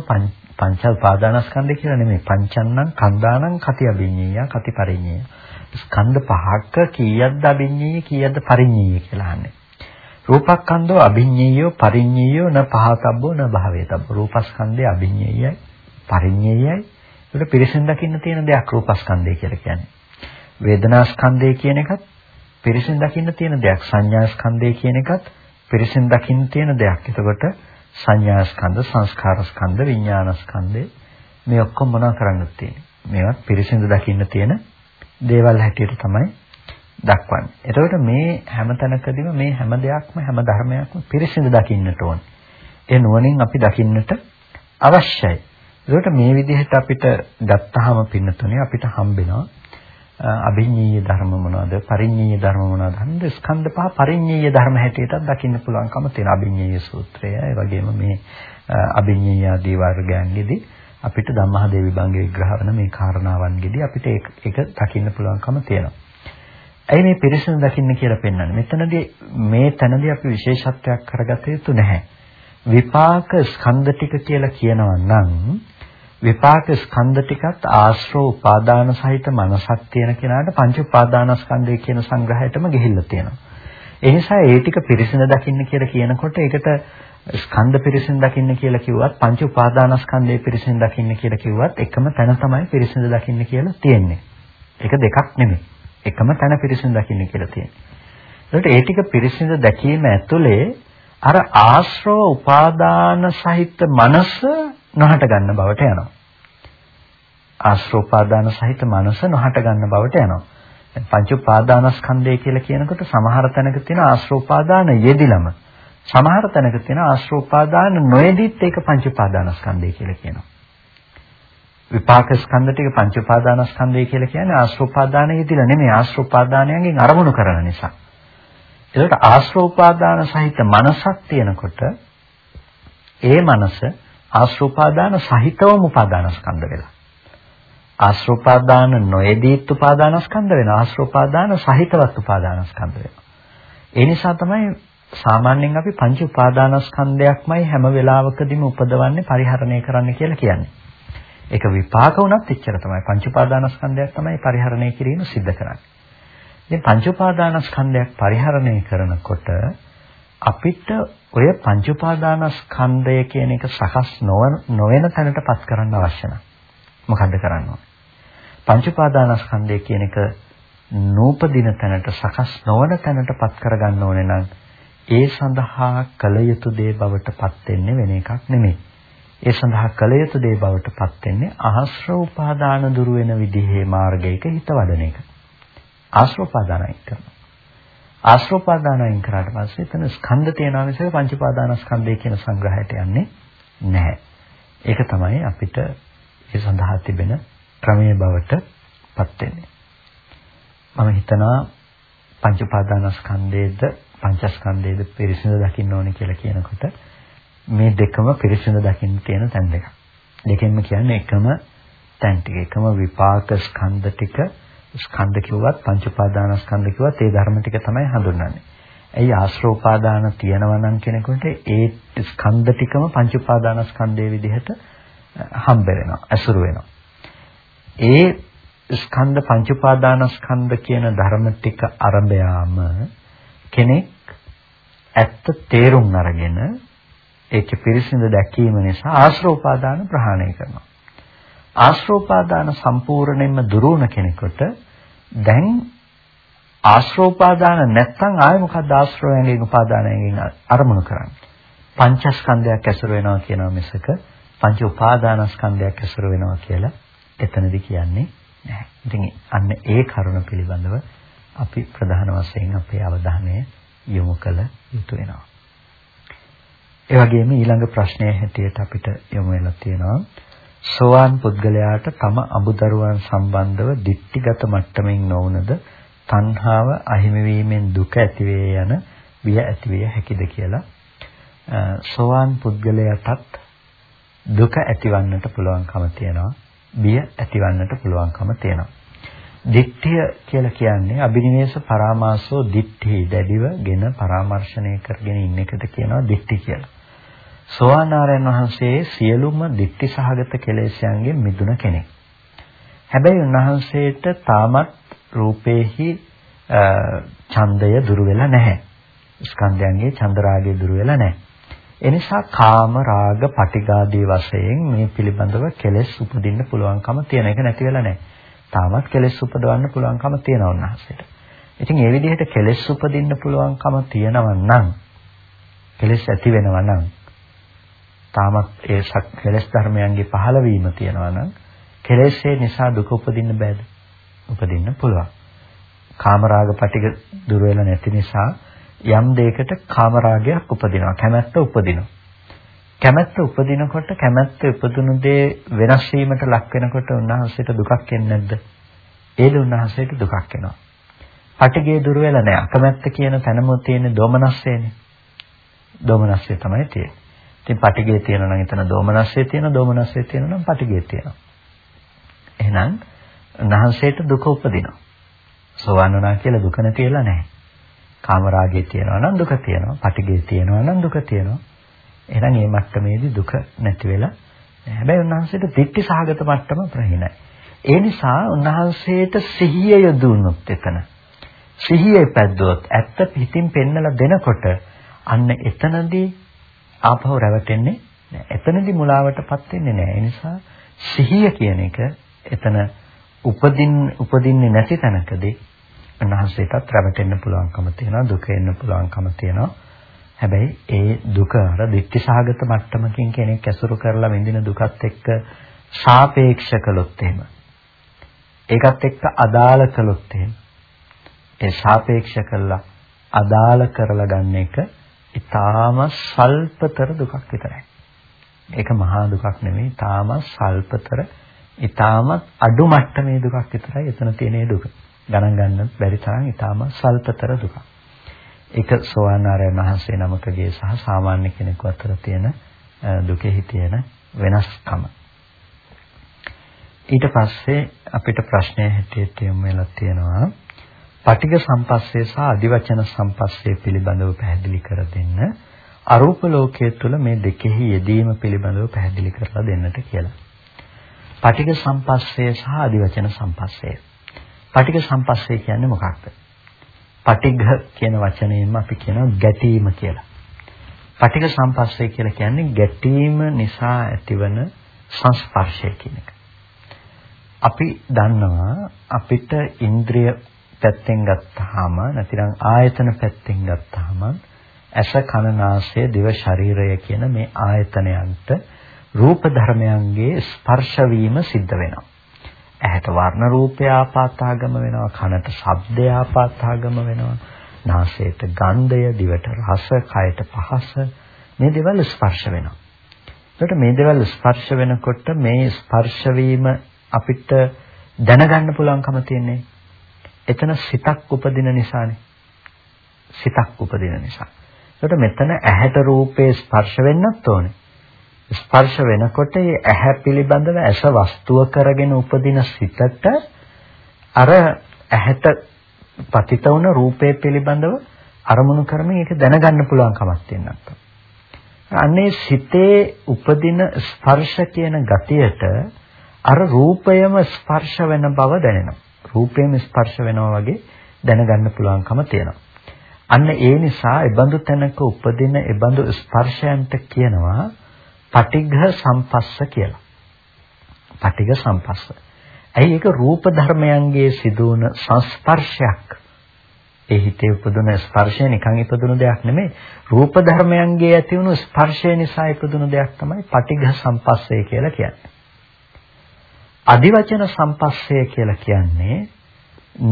පංච උපාදානස්කන්ධය කියලා නෙමෙයි පංචන්නං කන්දානං කති අභිඤ්ඤය කති පරිඤ්ඤය. ස්කන්ධ පහක කීයක්ද අභිඤ්ඤේය කීයක්ද පරිඤ්ඤේය කියලා අහන්නේ. රූපස්කන්ධෝ අභිඤ්ඤේයෝ පරිඤ්ඤේයෝ න පහතබ්බෝ න භාවේතබ්බෝ. රූපස්කන්ධය අභිඤ්ඤේයයි පරිඤ්ඤේයයි. ඒක පිරිසින් දකින්න තියෙන දෙයක් රූපස්කන්ධය කියලා කියන්නේ. වේදනාස්කන්ධය කියන එකත් පිරිසින් දකින්න තියෙන දෙයක්. සංඥාස්කන්ධය කියන එකත් පිරිසින් දකින්න තියෙන දෙයක්. එතකොට සංඥාස්කන්ධ, සංස්කාරස්කන්ධ, විඥානස්කන්ධය මේ ඔක්කොම මොනවා කරන්නද තියෙන්නේ? මේවත් පිරිසිදු දකින්න තියෙන දේවල් හැටියට තමයි දක්වන්නේ. එතකොට මේ හැම තැනකදීම මේ හැම දෙයක්ම හැම ධර්මයක්ම පිරිසිදු දකින්නට ඕනේ. ඒ නුවණින් අපි දකින්නට අවශ්‍යයි. ඒකට මේ විදිහට අපිට ගත්තාම පින්නතුනේ අපිට හම්බෙනවා අභිඤ්ඤීය ධර්ම මොනවද පරිඤ්ඤීය ධර්ම මොනවද හන්ද ස්කන්ධ පහ පරිඤ්ඤීය ධර්ම හැටියටත් දකින්න පුළුවන්කම තියෙන අභිඤ්ඤීය සූත්‍රය ඒ වගේම මේ අභිඤ්ඤීය ආදී වර්ගයන්ගෙදී අපිට ධම්මහදේව විභංග විග්‍රහ වෙන මේ කාරණාවන්ගෙදී අපිට ඒක ඒක දකින්න පුළුවන්කම තියෙනවා. ඇයි මේ පිරිසිදු දකින්න කියලා පෙන්වන්නේ? මෙතනදී මේ තැනදී අපි විශේෂත්වයක් කරගත යුතු නැහැ. විපාක ස්කන්ධ ටික කියලා කියනවා නම් විපාක ස්කන්ධ ටිකත් ආශ්‍රව උපාදාන සහිත මනසක් තියෙන කෙනාට පංච උපාදානස්කන්ධය කියන සංග්‍රහයටම ගිහිල්ලා තියෙනවා. ඒ නිසා ඒ ටික පිරිසිදු දකින්න කියලා කියනකොට ඒකට ස්කන්ධ පිරිසින් දකින්න කියලා කිව්වත් පංච උපාදානස්කන්ධය පිරිසින් දකින්න කියලා කිව්වත් එකම තැන තමයි පිරිසින් දකින්න කියලා තියෙන්නේ. ඒක දෙකක් නෙමෙයි. එකම තැන පිරිසින් දකින්න කියලා තියෙන්නේ. ඒකට ඒ ටික පිරිසින් දැකීම ඇතුලේ අර ආශ්‍රව උපාදාන සහිත මනස නොහට ගන්න බවට යනවා. ආශ්‍රව උපාදාන සහිත මනස නොහට ගන්න බවට යනවා. පංච උපාදානස්කන්ධය කියලා කියනකොට සමහර තැනක තියෙන ආශ්‍රව උපාදාන යෙදිලම සමහර තැනක තියෙන ආශ්‍රෝපාදාන නොයෙදිත් ඒක පංච උපාදානස්කන්ධය කියලා කියනවා. විපාක ස්කන්ධ ටික පංච උපාදානස්කන්ධය කියලා කියන්නේ ආශ්‍රෝපාදාන යෙදිලා නෙමෙයි ආශ්‍රෝපාදානයෙන් අරමුණු කරන නිසා. ඒකට ආශ්‍රෝපාදාන සහිත මනසක් තියෙනකොට ඒ මනස ආශ්‍රෝපාදාන සහිතවම උපාදානස්කන්ධ වෙලා. ආශ්‍රෝපාදාන නොයෙදීත් උපාදානස්කන්ධ වෙනවා. ආශ්‍රෝපාදාන සහිතවත් උපාදානස්කන්ධ වෙනවා. ඒ නිසා තමයි සාමාන්‍යයෙන් අපි පංච උපාදානස්කන්ධයක්මයි හැම වෙලාවකදීම උපදවන්නේ පරිහරණය කරන්න කියලා කියන්නේ. ඒක විපාක වුණත් එච්චර තමයි. පංච උපාදානස්කන්ධයක් තමයි පරිහරණය කිරීම සිද්ධ කරන්නේ. ඉතින් පංච උපාදානස්කන්ධයක් පරිහරණය කරනකොට අපිට ඔය පංච උපාදානස්කන්ධය කියන එක සකස් නොවන තැනටපත් කරන්න අවශ්‍ය නැහැ. මොකද්ද කරන්න ඕනේ? පංච උපාදානස්කන්ධය කියන එක නූපදින තැනට සකස් නොවන තැනටපත් කරගන්න ඕනේ නම් ඒ සඳහා කල යුතු දේ බවට පත් වෙන්නේ වෙන එකක් නෙමෙයි. ඒ සඳහා කල යුතු දේ බවට පත් වෙන්නේ ආශ්‍රව උපාදාන දුරු වෙන විදිහේ මාර්ගයක හිත වඩන එක. ආශ්‍රව උපාදානයි කරනවා. ආශ්‍රව උපාදානයින් කරාට පස්සේ එතන ස්කන්ධ තියෙනවා මිසක පංච උපාදානස්කන්ධය කියන සංග්‍රහයට යන්නේ නැහැ. ඒක තමයි අපිට ඒ සඳහා තිබෙන ක්‍රමයේ බවට පත් වෙන්නේ. මම හිතනවා පංච උපාදානස්කන්ධයේද පංචස්කන්ධයේද පිරිසිදු දකින්න ඕනේ කියලා කියනකොට මේ දෙකම පිරිසිදු දකින්න තියෙන තැන් දෙකක්. දෙකෙන්ම කියන්නේ එකම තැන් ටික. එකම විපාක ස්කන්ධ ටික ස්කන්ධ කිව්වත් පංච උපාදානස්කන්ධ කිව්වත් ඒ ධර්ම ටික තමයි හඳුන්වන්නේ. ඇයි ආශ්‍රෝපාදාන තියෙනවා නම් කෙනෙකුට ඒ ස්කන්ධ ටිකම පංච උපාදානස්කන්ධයේ විදිහට හම්බ වෙනවා, ඇසුරු වෙනවා. ඒ ස්කන්ධ පංච උපාදානස්කන්ධ කියන ධර්ම ටික අරඹයාම කෙනෙක් ඇත්ත තේරුම් අරගෙන ඒකේ පිරිසිදු දැකීම නිසා ආශ්‍රෝපාදාන ප්‍රහාණය කරනවා. ආශ්‍රෝපාදාන සම්පූර්ණයෙන්ම දුරු වුණ කෙනෙකුට දැන් ආශ්‍රෝපාදාන නැත්තම් ආයෙ මොකක්ද ආශ්‍රවයෙන් උපාදානයෙන් අරමුණු කරන්නේ. පංචස්කන්ධයක් ඇසුර වෙනවා කියනවා මිසක පංච උපාදානස්කන්ධයක් ඇසුර වෙනවා කියලා එතනදි කියන්නේ නැහැ. ඉතින් අන්න ඒ කරුණ පිළිබඳව අපි ප්‍රධාන වශයෙන් අපේ අවධානය යොමු කළ යුතු වෙනවා. ඒ වගේම ඊළඟ ප්‍රශ්නය හැටියට අපිට යොමු වෙලා තියෙනවා සෝවාන් පුද්ගලයාට තම අමුදරුවන් සම්බන්ධව දික්ටිගත මට්ටමින් නොවුනද තණ්හාව අහිමි වීමෙන් දුක ඇතිවේ යන විය ඇතිවිය හැකිද කියලා සෝවාන් පුද්ගලයාටත් දුක ඇතිවන්නට පුළුවන්කම තියෙනවා බිය ඇතිවන්නට පුළුවන්කම තියෙනවා දිට්ඨිය කියලා කියන්නේ අභිනිවේෂ පරාමාසෝ දිට්ඨි දැඩිවගෙන පරාමර්ශණය කරගෙන ඉන්න එකට කියනවා දිට්ඨි කියලා. සෝවානාරයන් වහන්සේ සියලුම දිට්ඨි සහගත කෙලෙස්යන්ගෙන් මිදුණ කෙනෙක්. හැබැයි උන්වහන්සේට තාමත් රූපේහි ඡන්දය දුරු වෙලා නැහැ. ස්කන්ධයන්ගේ චන්දරාගය දුරු වෙලා නැහැ. එනිසා කාම රාග පටිඝාදී වශයෙන් මේ පිළිබඳව කෙලෙස් උපදින්න පුළුවන්කම තියෙන එක නැති වෙලා නැහැ. තාමත් කෙලෙස් උපදවන්න පුළුවන්කම තියෙනවා උන්වහන්සේට. ඉතින් ඒ විදිහට කෙලෙස් උපදින්න පුළුවන්කම තියෙනවා නම් කෙලෙස් ඇති වෙනවා නම් තාමත් ඒ කෙලෙස් ධර්මයන්ගේ පහළවීම තියෙනවා නම් කෙලෙස්ේ නිසා දුක උපදින්න බෑද? උපදින්න පුළුවන්. කාමරාග පටික දුර වෙලා නැති නිසා යම් දෙයකට කාමරාගයක් උපදිනවා කැමැත්ත උපදිනවා කැමැත්ත උපදිනකොට කැමැත්ත උපදුණු දේ වෙනස් වීමට ලක් වෙනකොට උන්වහන්සේට දුකක් එන්නේ නැද්ද? ඒද උන්වහන්සේට දුකක් එනවා. පටිගේ දුර වෙලා නැහැ. අකමැත්ත කියන තැනම තියෙන දෝමනස්සේනේ. දෝමනස්සේ තමයි තියෙන්නේ. ඉතින් පටිගේ තියෙනවා නම් එතන දෝමනස්සේ තියෙනවා, දෝමනස්සේ තියෙනවා නම් පටිගේ තියෙනවා. එහෙනම් උන්වහන්සේට දුක උපදිනවා. සෝවන් වුණා කියලා දුක නැතිලා නැහැ. කාමරාගය තියෙනවා නම් දුක තියෙනවා. පටිගය තියෙනවා නම් දුක තියෙනවා. එහෙනම් මේ මට්ටමේදී දුක නැති වෙලා හැබැයි උන්වහන්සේට දික්ටි සහගත මට්ටම ප්‍රහීනයි. ඒ නිසා උන්වහන්සේට සිහිය යොදුනොත් එතන සිහියේ පැද්දුවොත් ඇත්ත පිටින් පෙන්නලා දෙනකොට අන්න එතනදී ආපහු රැවටෙන්නේ නැහැ. එතනදී මුලාවටපත් වෙන්නේ නැහැ. ඒ නිසා සිහිය කියන එක එතන උපදින් උපදින්නේ නැති තැනකදී උන්වහන්සේටත් රැවටෙන්න පුළුවන්කම තියෙනවා දුක එන්න පුළුවන්කම තියෙනවා හැබැයි ඒ දුක අර දික්ටි සහගත මට්ටමකින් කෙනෙක් ඇසුරු කරලා විඳින දුකත් එක්ක සාපේක්ෂ කළොත් එහෙම ඒකත් එක්ක අදාළ කළොත් එහෙම ඒ සාපේක්ෂ කළා අදාළ කරලා ගන්න එක ඊටාම සල්පතර දුකක් විතරයි. ඒක මහා දුකක් නෙමෙයි ඊටාම සල්පතර ඊටාම අඩු මට්ටමේ දුකක් විතරයි එතන තියෙන දුක. ගණන් ගන්න බැරි තරම් ඊටාම සල්පතර දුකක්. ඒක සෝවාන් ආරයන් වහන්සේ නමකගේ සහ සාමාන්‍ය කෙනෙකු අතර තියෙන දුකෙහි තියෙන වෙනස්කම. ඊට පස්සේ අපිට ප්‍රශ්නය හැටියට යොමු වෙලා තියෙනවා පටිඝ සම්පස්සේ සහ අදිවචන සම්පස්සේ පිළිබඳව පැහැදිලි කර දෙන්න අරූප ලෝකයේ තුල මේ දෙකෙහි යෙදීම පිළිබඳව පැහැදිලි කරලා දෙන්නට කියලා. පටිඝ සම්පස්සේ සහ අදිවචන සම්පස්සේ පටිඝ සම්පස්සේ කියන්නේ මොකක්ද? පටිඝ කියන වචනයෙන්ම අපි කියනවා ගැටීම කියලා. පටිඝ සම්පස්සේ කියලා කියන්නේ ගැටීම නිසා ඇතිවන සංස්පර්ශය කියන එක. අපි දන්නවා අපිට ඉන්ද්‍රිය පැත්තෙන් ගත්තාම නැතිනම් ආයතන පැත්තෙන් ගත්තාම ඇස කන නාසය දිව ශරීරය කියන මේ ආයතනයන්ට රූප ධර්මයන්ගේ ස්පර්ශ වීම සිද්ධ වෙනවා. ඇහැට වර්ණ රූපය ආපාතාගම වෙනවා කනට ශබ්දය ආපාතාගම වෙනවා නාසයට ගන්ධය දිවට රස කයට පහස මේ දේවල් ස්පර්ශ වෙනවා. එතකොට මේ දේවල් ස්පර්ශ වෙනකොට මේ ස්පර්ශ වීම අපිට දැනගන්න පුළුවන්කම තියෙන්නේ එතන සිතක් උපදින නිසානේ. සිතක් උපදින නිසා. එතකොට මෙතන ඇහැට රූපේ ස්පර්ශ වෙන්නත් ඕනේ. ස්පර්ශ වෙනකොට ඒ ඇහැ පිළිබඳව ඇස වස්තුව කරගෙන උපදින සිතට අර ඇහැට පතිත වුණ රූපය පිළිබඳව අරමුණු කරමින් ඒක දැනගන්න පුළුවන් කමක් තියෙනවා. අන්නේ සිතේ උපදින ස්පර්ශ කියන ගතියට අර රූපයම ස්පර්ශ වෙන බව දැනෙනවා. රූපයම ස්පර්ශ වෙනවා වගේ දැනගන්න පුළුවන්කම තියෙනවා. අන්න ඒ නිසා ඒබඳු තැනක උපදින ඒබඳු ස්පර්ශයන්ට කියනවා පටිඝ සම්පස්ස කියලා. පටිඝ සම්පස්ස. ඇයි ඒක රූප ධර්මයන්ගේ සිදුවන සංස්පර්ශයක්. ඒ හිතේ උපදින ස්පර්ශය නිකන් ඉපදුණු දෙයක් නෙමෙයි. රූප ධර්මයන්ගේ ඇති වුණු ස්පර්ශය නිසා ඉපදුණු දෙයක් තමයි පටිඝ සම්පස්සය කියලා කියන්නේ. අදිවචන සම්පස්සය කියලා කියන්නේ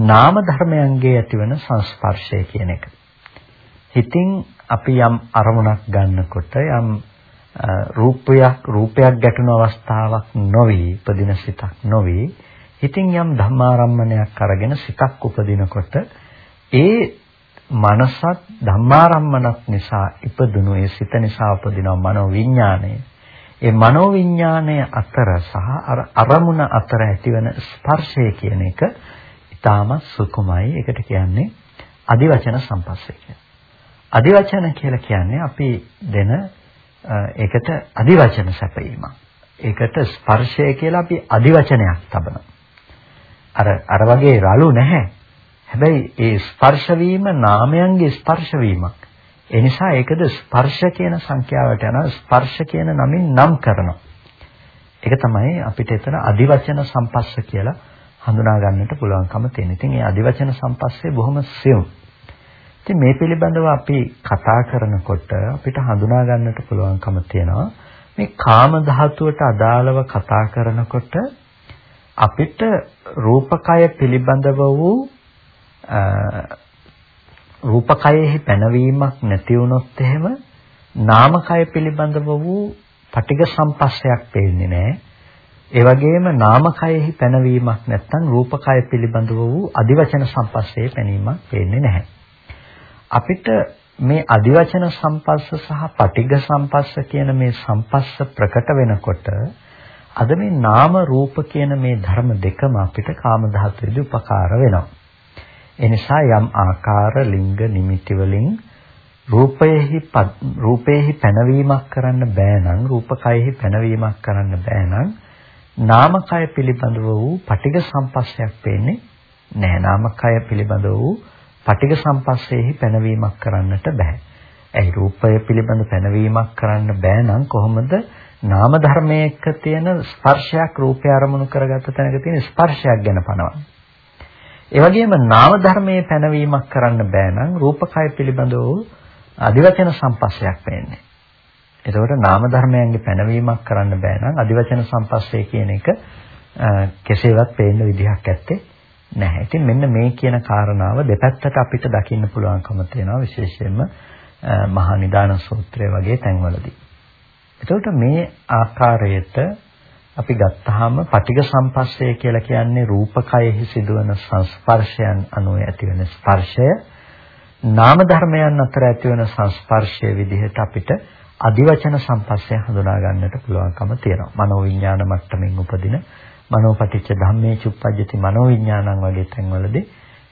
නාම ධර්මයන්ගේ ඇතිවන සංස්පර්ශය කියන එක. හිතින් අපි යම් අරමුණක් ගන්නකොට යම් රූපයක් රූපයක් ගැටුණු අවස්ථාවක් නොවේ උපදින සිතක් නොවේ හිතින් යම් ධම්මාරම්මණයක් අරගෙන සිතක් උපදිනකොට ඒ මනසත් ධම්මාරම්මණක් නිසා ඉපදුණු ඒ සිත නිසා උපදින මනෝ විඥාණය ඒ මනෝ විඥාණය අතර සහ අර අරමුණ අතර ඇතිවන ස්පර්ශය කියන එක ඊටාම සුකුමයි ඒකට කියන්නේ අදිවචන සම්පස්සේ කියලා. අදිවචන කියලා කියන්නේ අපි දෙන ඒකට අදිවචන සැපීමක්. ඒකට ස්පර්ශය කියලා අපි අදිවචනයක් තබනවා. අර අර වගේ රළු නැහැ. හැබැයි ඒ ස්පර්ශ වීම නාමයන්ගේ ස්පර්ශ වීමක්. ඒ නිසා ඒකද ස්පර්ශ කියන සංඛ්‍යාවට යනවා ස්පර්ශ කියන නමින් නම් කරනවා. ඒක තමයි අපිට එතන අදිවචන සම්පස්ස කියලා හඳුනා ගන්නට පුළුවන්කම තියෙන. ඉතින් මේ අදිවචන සම්පස්සේ බොහොම සියුම්. ඉතින් මේ පිළිබඳව අපි කතා කරනකොට අපිට හඳුනා ගන්නට පුළුවන්කම තියෙනවා මේ කාම ධාතුවට අදාළව කතා කරනකොට අපිට රූපකය පිළිබඳව වූ රූපකයෙහි පැනවීමක් නැති වුණොත් එහෙම නාමකය පිළිබඳව වූ පටිඝ සම්පස්සයක් පේන්නේ නැහැ. ඒ වගේම නාමකයෙහි පැනවීමක් නැත්නම් රූපකය පිළිබඳව වූ අදිවචන සම්පස්සේ පැනීමක් පේන්නේ නැහැ. අපිට මේ අදිවචන සම්පස්ස සහ පටිඝ සම්පස්ස කියන මේ සම්පස්ස ප්‍රකට වෙනකොට අද මේ නාම රූප කියන මේ ධර්ම දෙකම අපිට කාම ධාතුවේදී උපකාර වෙනවා. එනිසා යම් ආකාර ලිංග නිමිති වලින් රූපයෙහි රූපයෙහි පැනවීමක් කරන්න බෑ නම් රූපකයෙහි පැනවීමක් කරන්න බෑ නම් නාමකය පිළිබඳව වූ පටිඝ සම්පස්සයක් පේන්නේ නැහැ නාමකය පිළිබඳව වූ පටිඝ සම්පස්සේහි පැනවීමක් කරන්නට බෑ. ඒ රූපය පිළිබඳ පැනවීමක් කරන්න බෑ නම් කොහොමද නාම ධර්මයක තියෙන ස්පර්ශයක් රූපය අරමුණු කරගත්ත තැනක තියෙන ස්පර්ශයක් ගැන පනවන්නේ. ඒ වගේම නාම ධර්මයේ පැනවීමක් කරන්න බෑ නම් රූපකය පිළිබඳව අදිවචන සම්පස්සයක් වෙන්නේ. එතකොට නාම ධර්මයන්ගේ පැනවීමක් කරන්න බෑ නම් අදිවචන සම්පස්සේ කියන එක කෙසේවත් පේන්න විදිහක් ඇත්තේ නැහැ. ඉතින් මෙන්න මේ කියන කාරණාව දෙපැත්තට අපිට දකින්න පුළුවන්කම තියෙනවා විශේෂයෙන්ම මහා නිදාන සූත්‍රය වගේ තැන්වලදී. එතකොට මේ ආකාරයට අපි ගත්තාම පටිඝ සම්පස්සය කියලා කියන්නේ රූපකයෙහි සිදුවන සංස්පර්ශයන් අනුව ඇතිවන ස්පර්ශය නාම ධර්මයන් අතර ඇතිවන සංස්පර්ශය විදිහට අපිට අදිවචන සම්පස්සය හඳුනා ගන්නට පුළුවන්කම තියෙනවා. මනෝවිඤ්ඤාණ මට්ටමින් උපදින මනෝපටිච්ච ධම්මේ චුප්පජ්ජති මනෝවිඤ්ඤාණං වගේ තැන්වලදී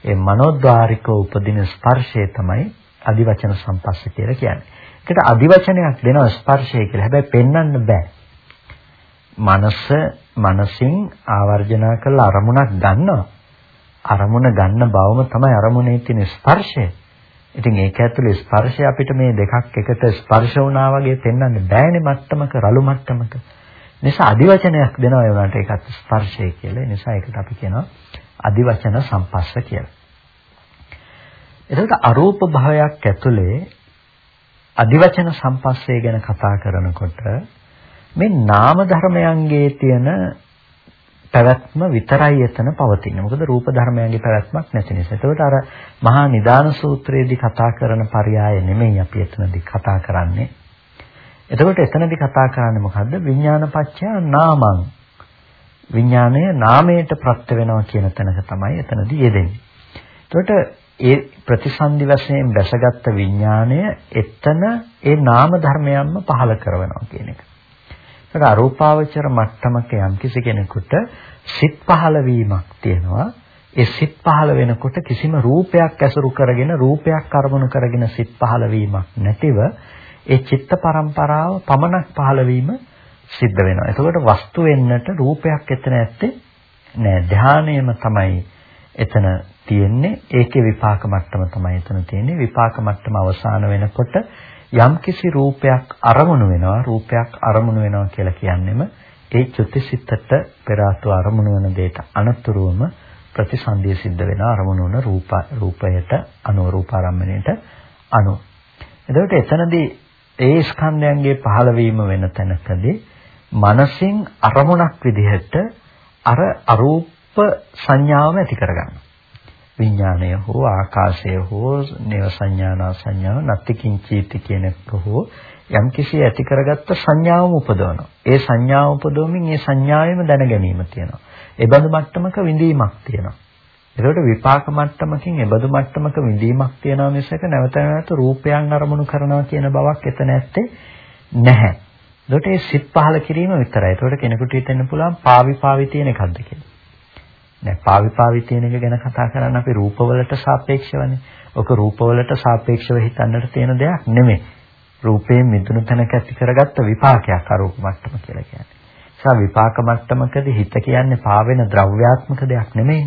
ඒ මනෝද්වාරිකව උපදින ස්පර්ශය තමයි අදිවචන සම්පස්ස කියලා කියන්නේ. ඒකට අදිවචනයක් දෙනවා ස්පර්ශය කියලා. හැබැයි පෙන්වන්න බෑ. මනස මනසින් ආවර්ජනා කළ අරමුණක් ගන්නවා. අරමුණ ගන්න බවම තමයි අරමුණේ තියෙන ස්පර්ශය. ඉතින් ඒක ඇතුලේ ස්පර්ශය අපිට මේ දෙකක් එකට ස්පර්ශ වුණා වගේ පෙන්වන්න බෑනේ මට්ටමක රළු මට්ටමක. නිසා අදිවචනයක් දෙනවා ඒ උනාට ඒකත් ස්පර්ශය කියලා. ඒ නිසා ඒකට අපි කියනවා අදිවචන සම්පස්ස කියලා. එතකොට අරූප භවයක් ඇතුලේ අදිවචන සම්පස්සේ ගැන කතා කරනකොට මේ නාම ධර්මයන්ගේ තියෙන පැවැත්ම විතරයි එතන පවතින්නේ. මොකද රූප ධර්මයන්ගේ පැවැත්මක් නැති නිසා. ඒකට අර මහා නිදාන සූත්‍රයේදී කතා කරන පරයය නෙමෙයි අපි එතනදී කතා කරන්නේ. එතකොට එතනදී කතා කරන්නේ මොකද්ද? විඥානපච්චය නාමං. විඥාණය නාමයට ප්‍රත්‍ය වෙනවා කියන තැනක තමයි එතනදී යෙදෙන්නේ. එතකොට ඒ ප්‍රතිසන්දි වශයෙන් දැසගත් විඥාණය එතන ඒ නාම ධර්මයන්ම පහල කරනවා කියන එක. ඒක අරූපාවචර මට්ටමක යම් කිසි කෙනෙකුට සිත් පහළ වීමක් තියෙනවා. ඒ සිත් පහළ වෙනකොට කිසිම රූපයක් ඇසුරු කරගෙන රූපයක් අරමුණු කරගෙන සිත් පහළ වීමක් නැතිව ඒ චිත්ත පරම්පරාව පමණක් පහළ වීම සිද්ධ වෙනවා. එතකොට වස්තු වෙන්නට රූපයක් එතන ඇත්තේ නෑ. ධානයම තමයි එතන තියෙන්නේ. ඒකේ විපාක මට්ටම තමයි එතන තියෙන්නේ. විපාක මට්ටම අවසාන වෙනකොට යම්කිසි රූපයක් අරමුණු වෙනවා රූපයක් අරමුණු වෙනවා කියලා කියන්නෙම ඒ චුතිසිතට පෙර ආතු අරමුණු වෙන දෙයට අනතුරුවම ප්‍රතිසන්දිය සිද්ධ වෙන අරමුණු වන රූප රූපයට අනුව රූපාරම්මණයට අනුව. එතකොට එතනදී ඒ ස්කන්ධයන්ගේ පහළවීම වෙන තැනකදී මනසින් අරමුණක් විදිහට අර අරූප සංඥාවම ඇති කරගන්නවා. විඥාණය හෝ ආකාශය හෝ නේව සංඥානා සංඥාව නැති කිංචීති කියනක හෝ යම් කිසි ඇති කරගත්ත සංඥාවම උපදවනවා. ඒ සංඥාව උපදවමින් ඒ සංඥාවෙම දැන ගැනීම තියෙනවා. ඒ බඳු මට්ටමක විඳීමක් තියෙනවා. ඒකට විපාක මට්ටමකින් ඒ බඳු මට්ටමක විඳීමක් තියෙනවා මිසක නැවත නැවත රූපයන් අරමුණු කරනවා කියන බවක් එතන ඇත්තේ නැහැ. ඒකට ඒ සිත් පහල කිරීම විතරයි. ඒකට කෙනෙකුට හිතෙන්න පුළුවන් පාවි පාවි තියෙන එකක්ද කියලා. දැන් පාවි පාවි තියෙන එක ගැන කතා කරන්න අපි රූපවලට සාපේක්ෂවනේ. ඔක රූපවලට සාපේක්ෂව හිතන්නට තියෙන දෙයක් නෙමෙයි. රූපයෙන් මිදුණු තැනක ඇති කරගත්ත විපාකයක් අරූප මට්ටම කියලා කියන්නේ. නිසා විපාක මට්ටමකදී හිත කියන්නේ පාවෙන ද්‍රව්‍යාත්මක දෙයක් නෙමෙයි.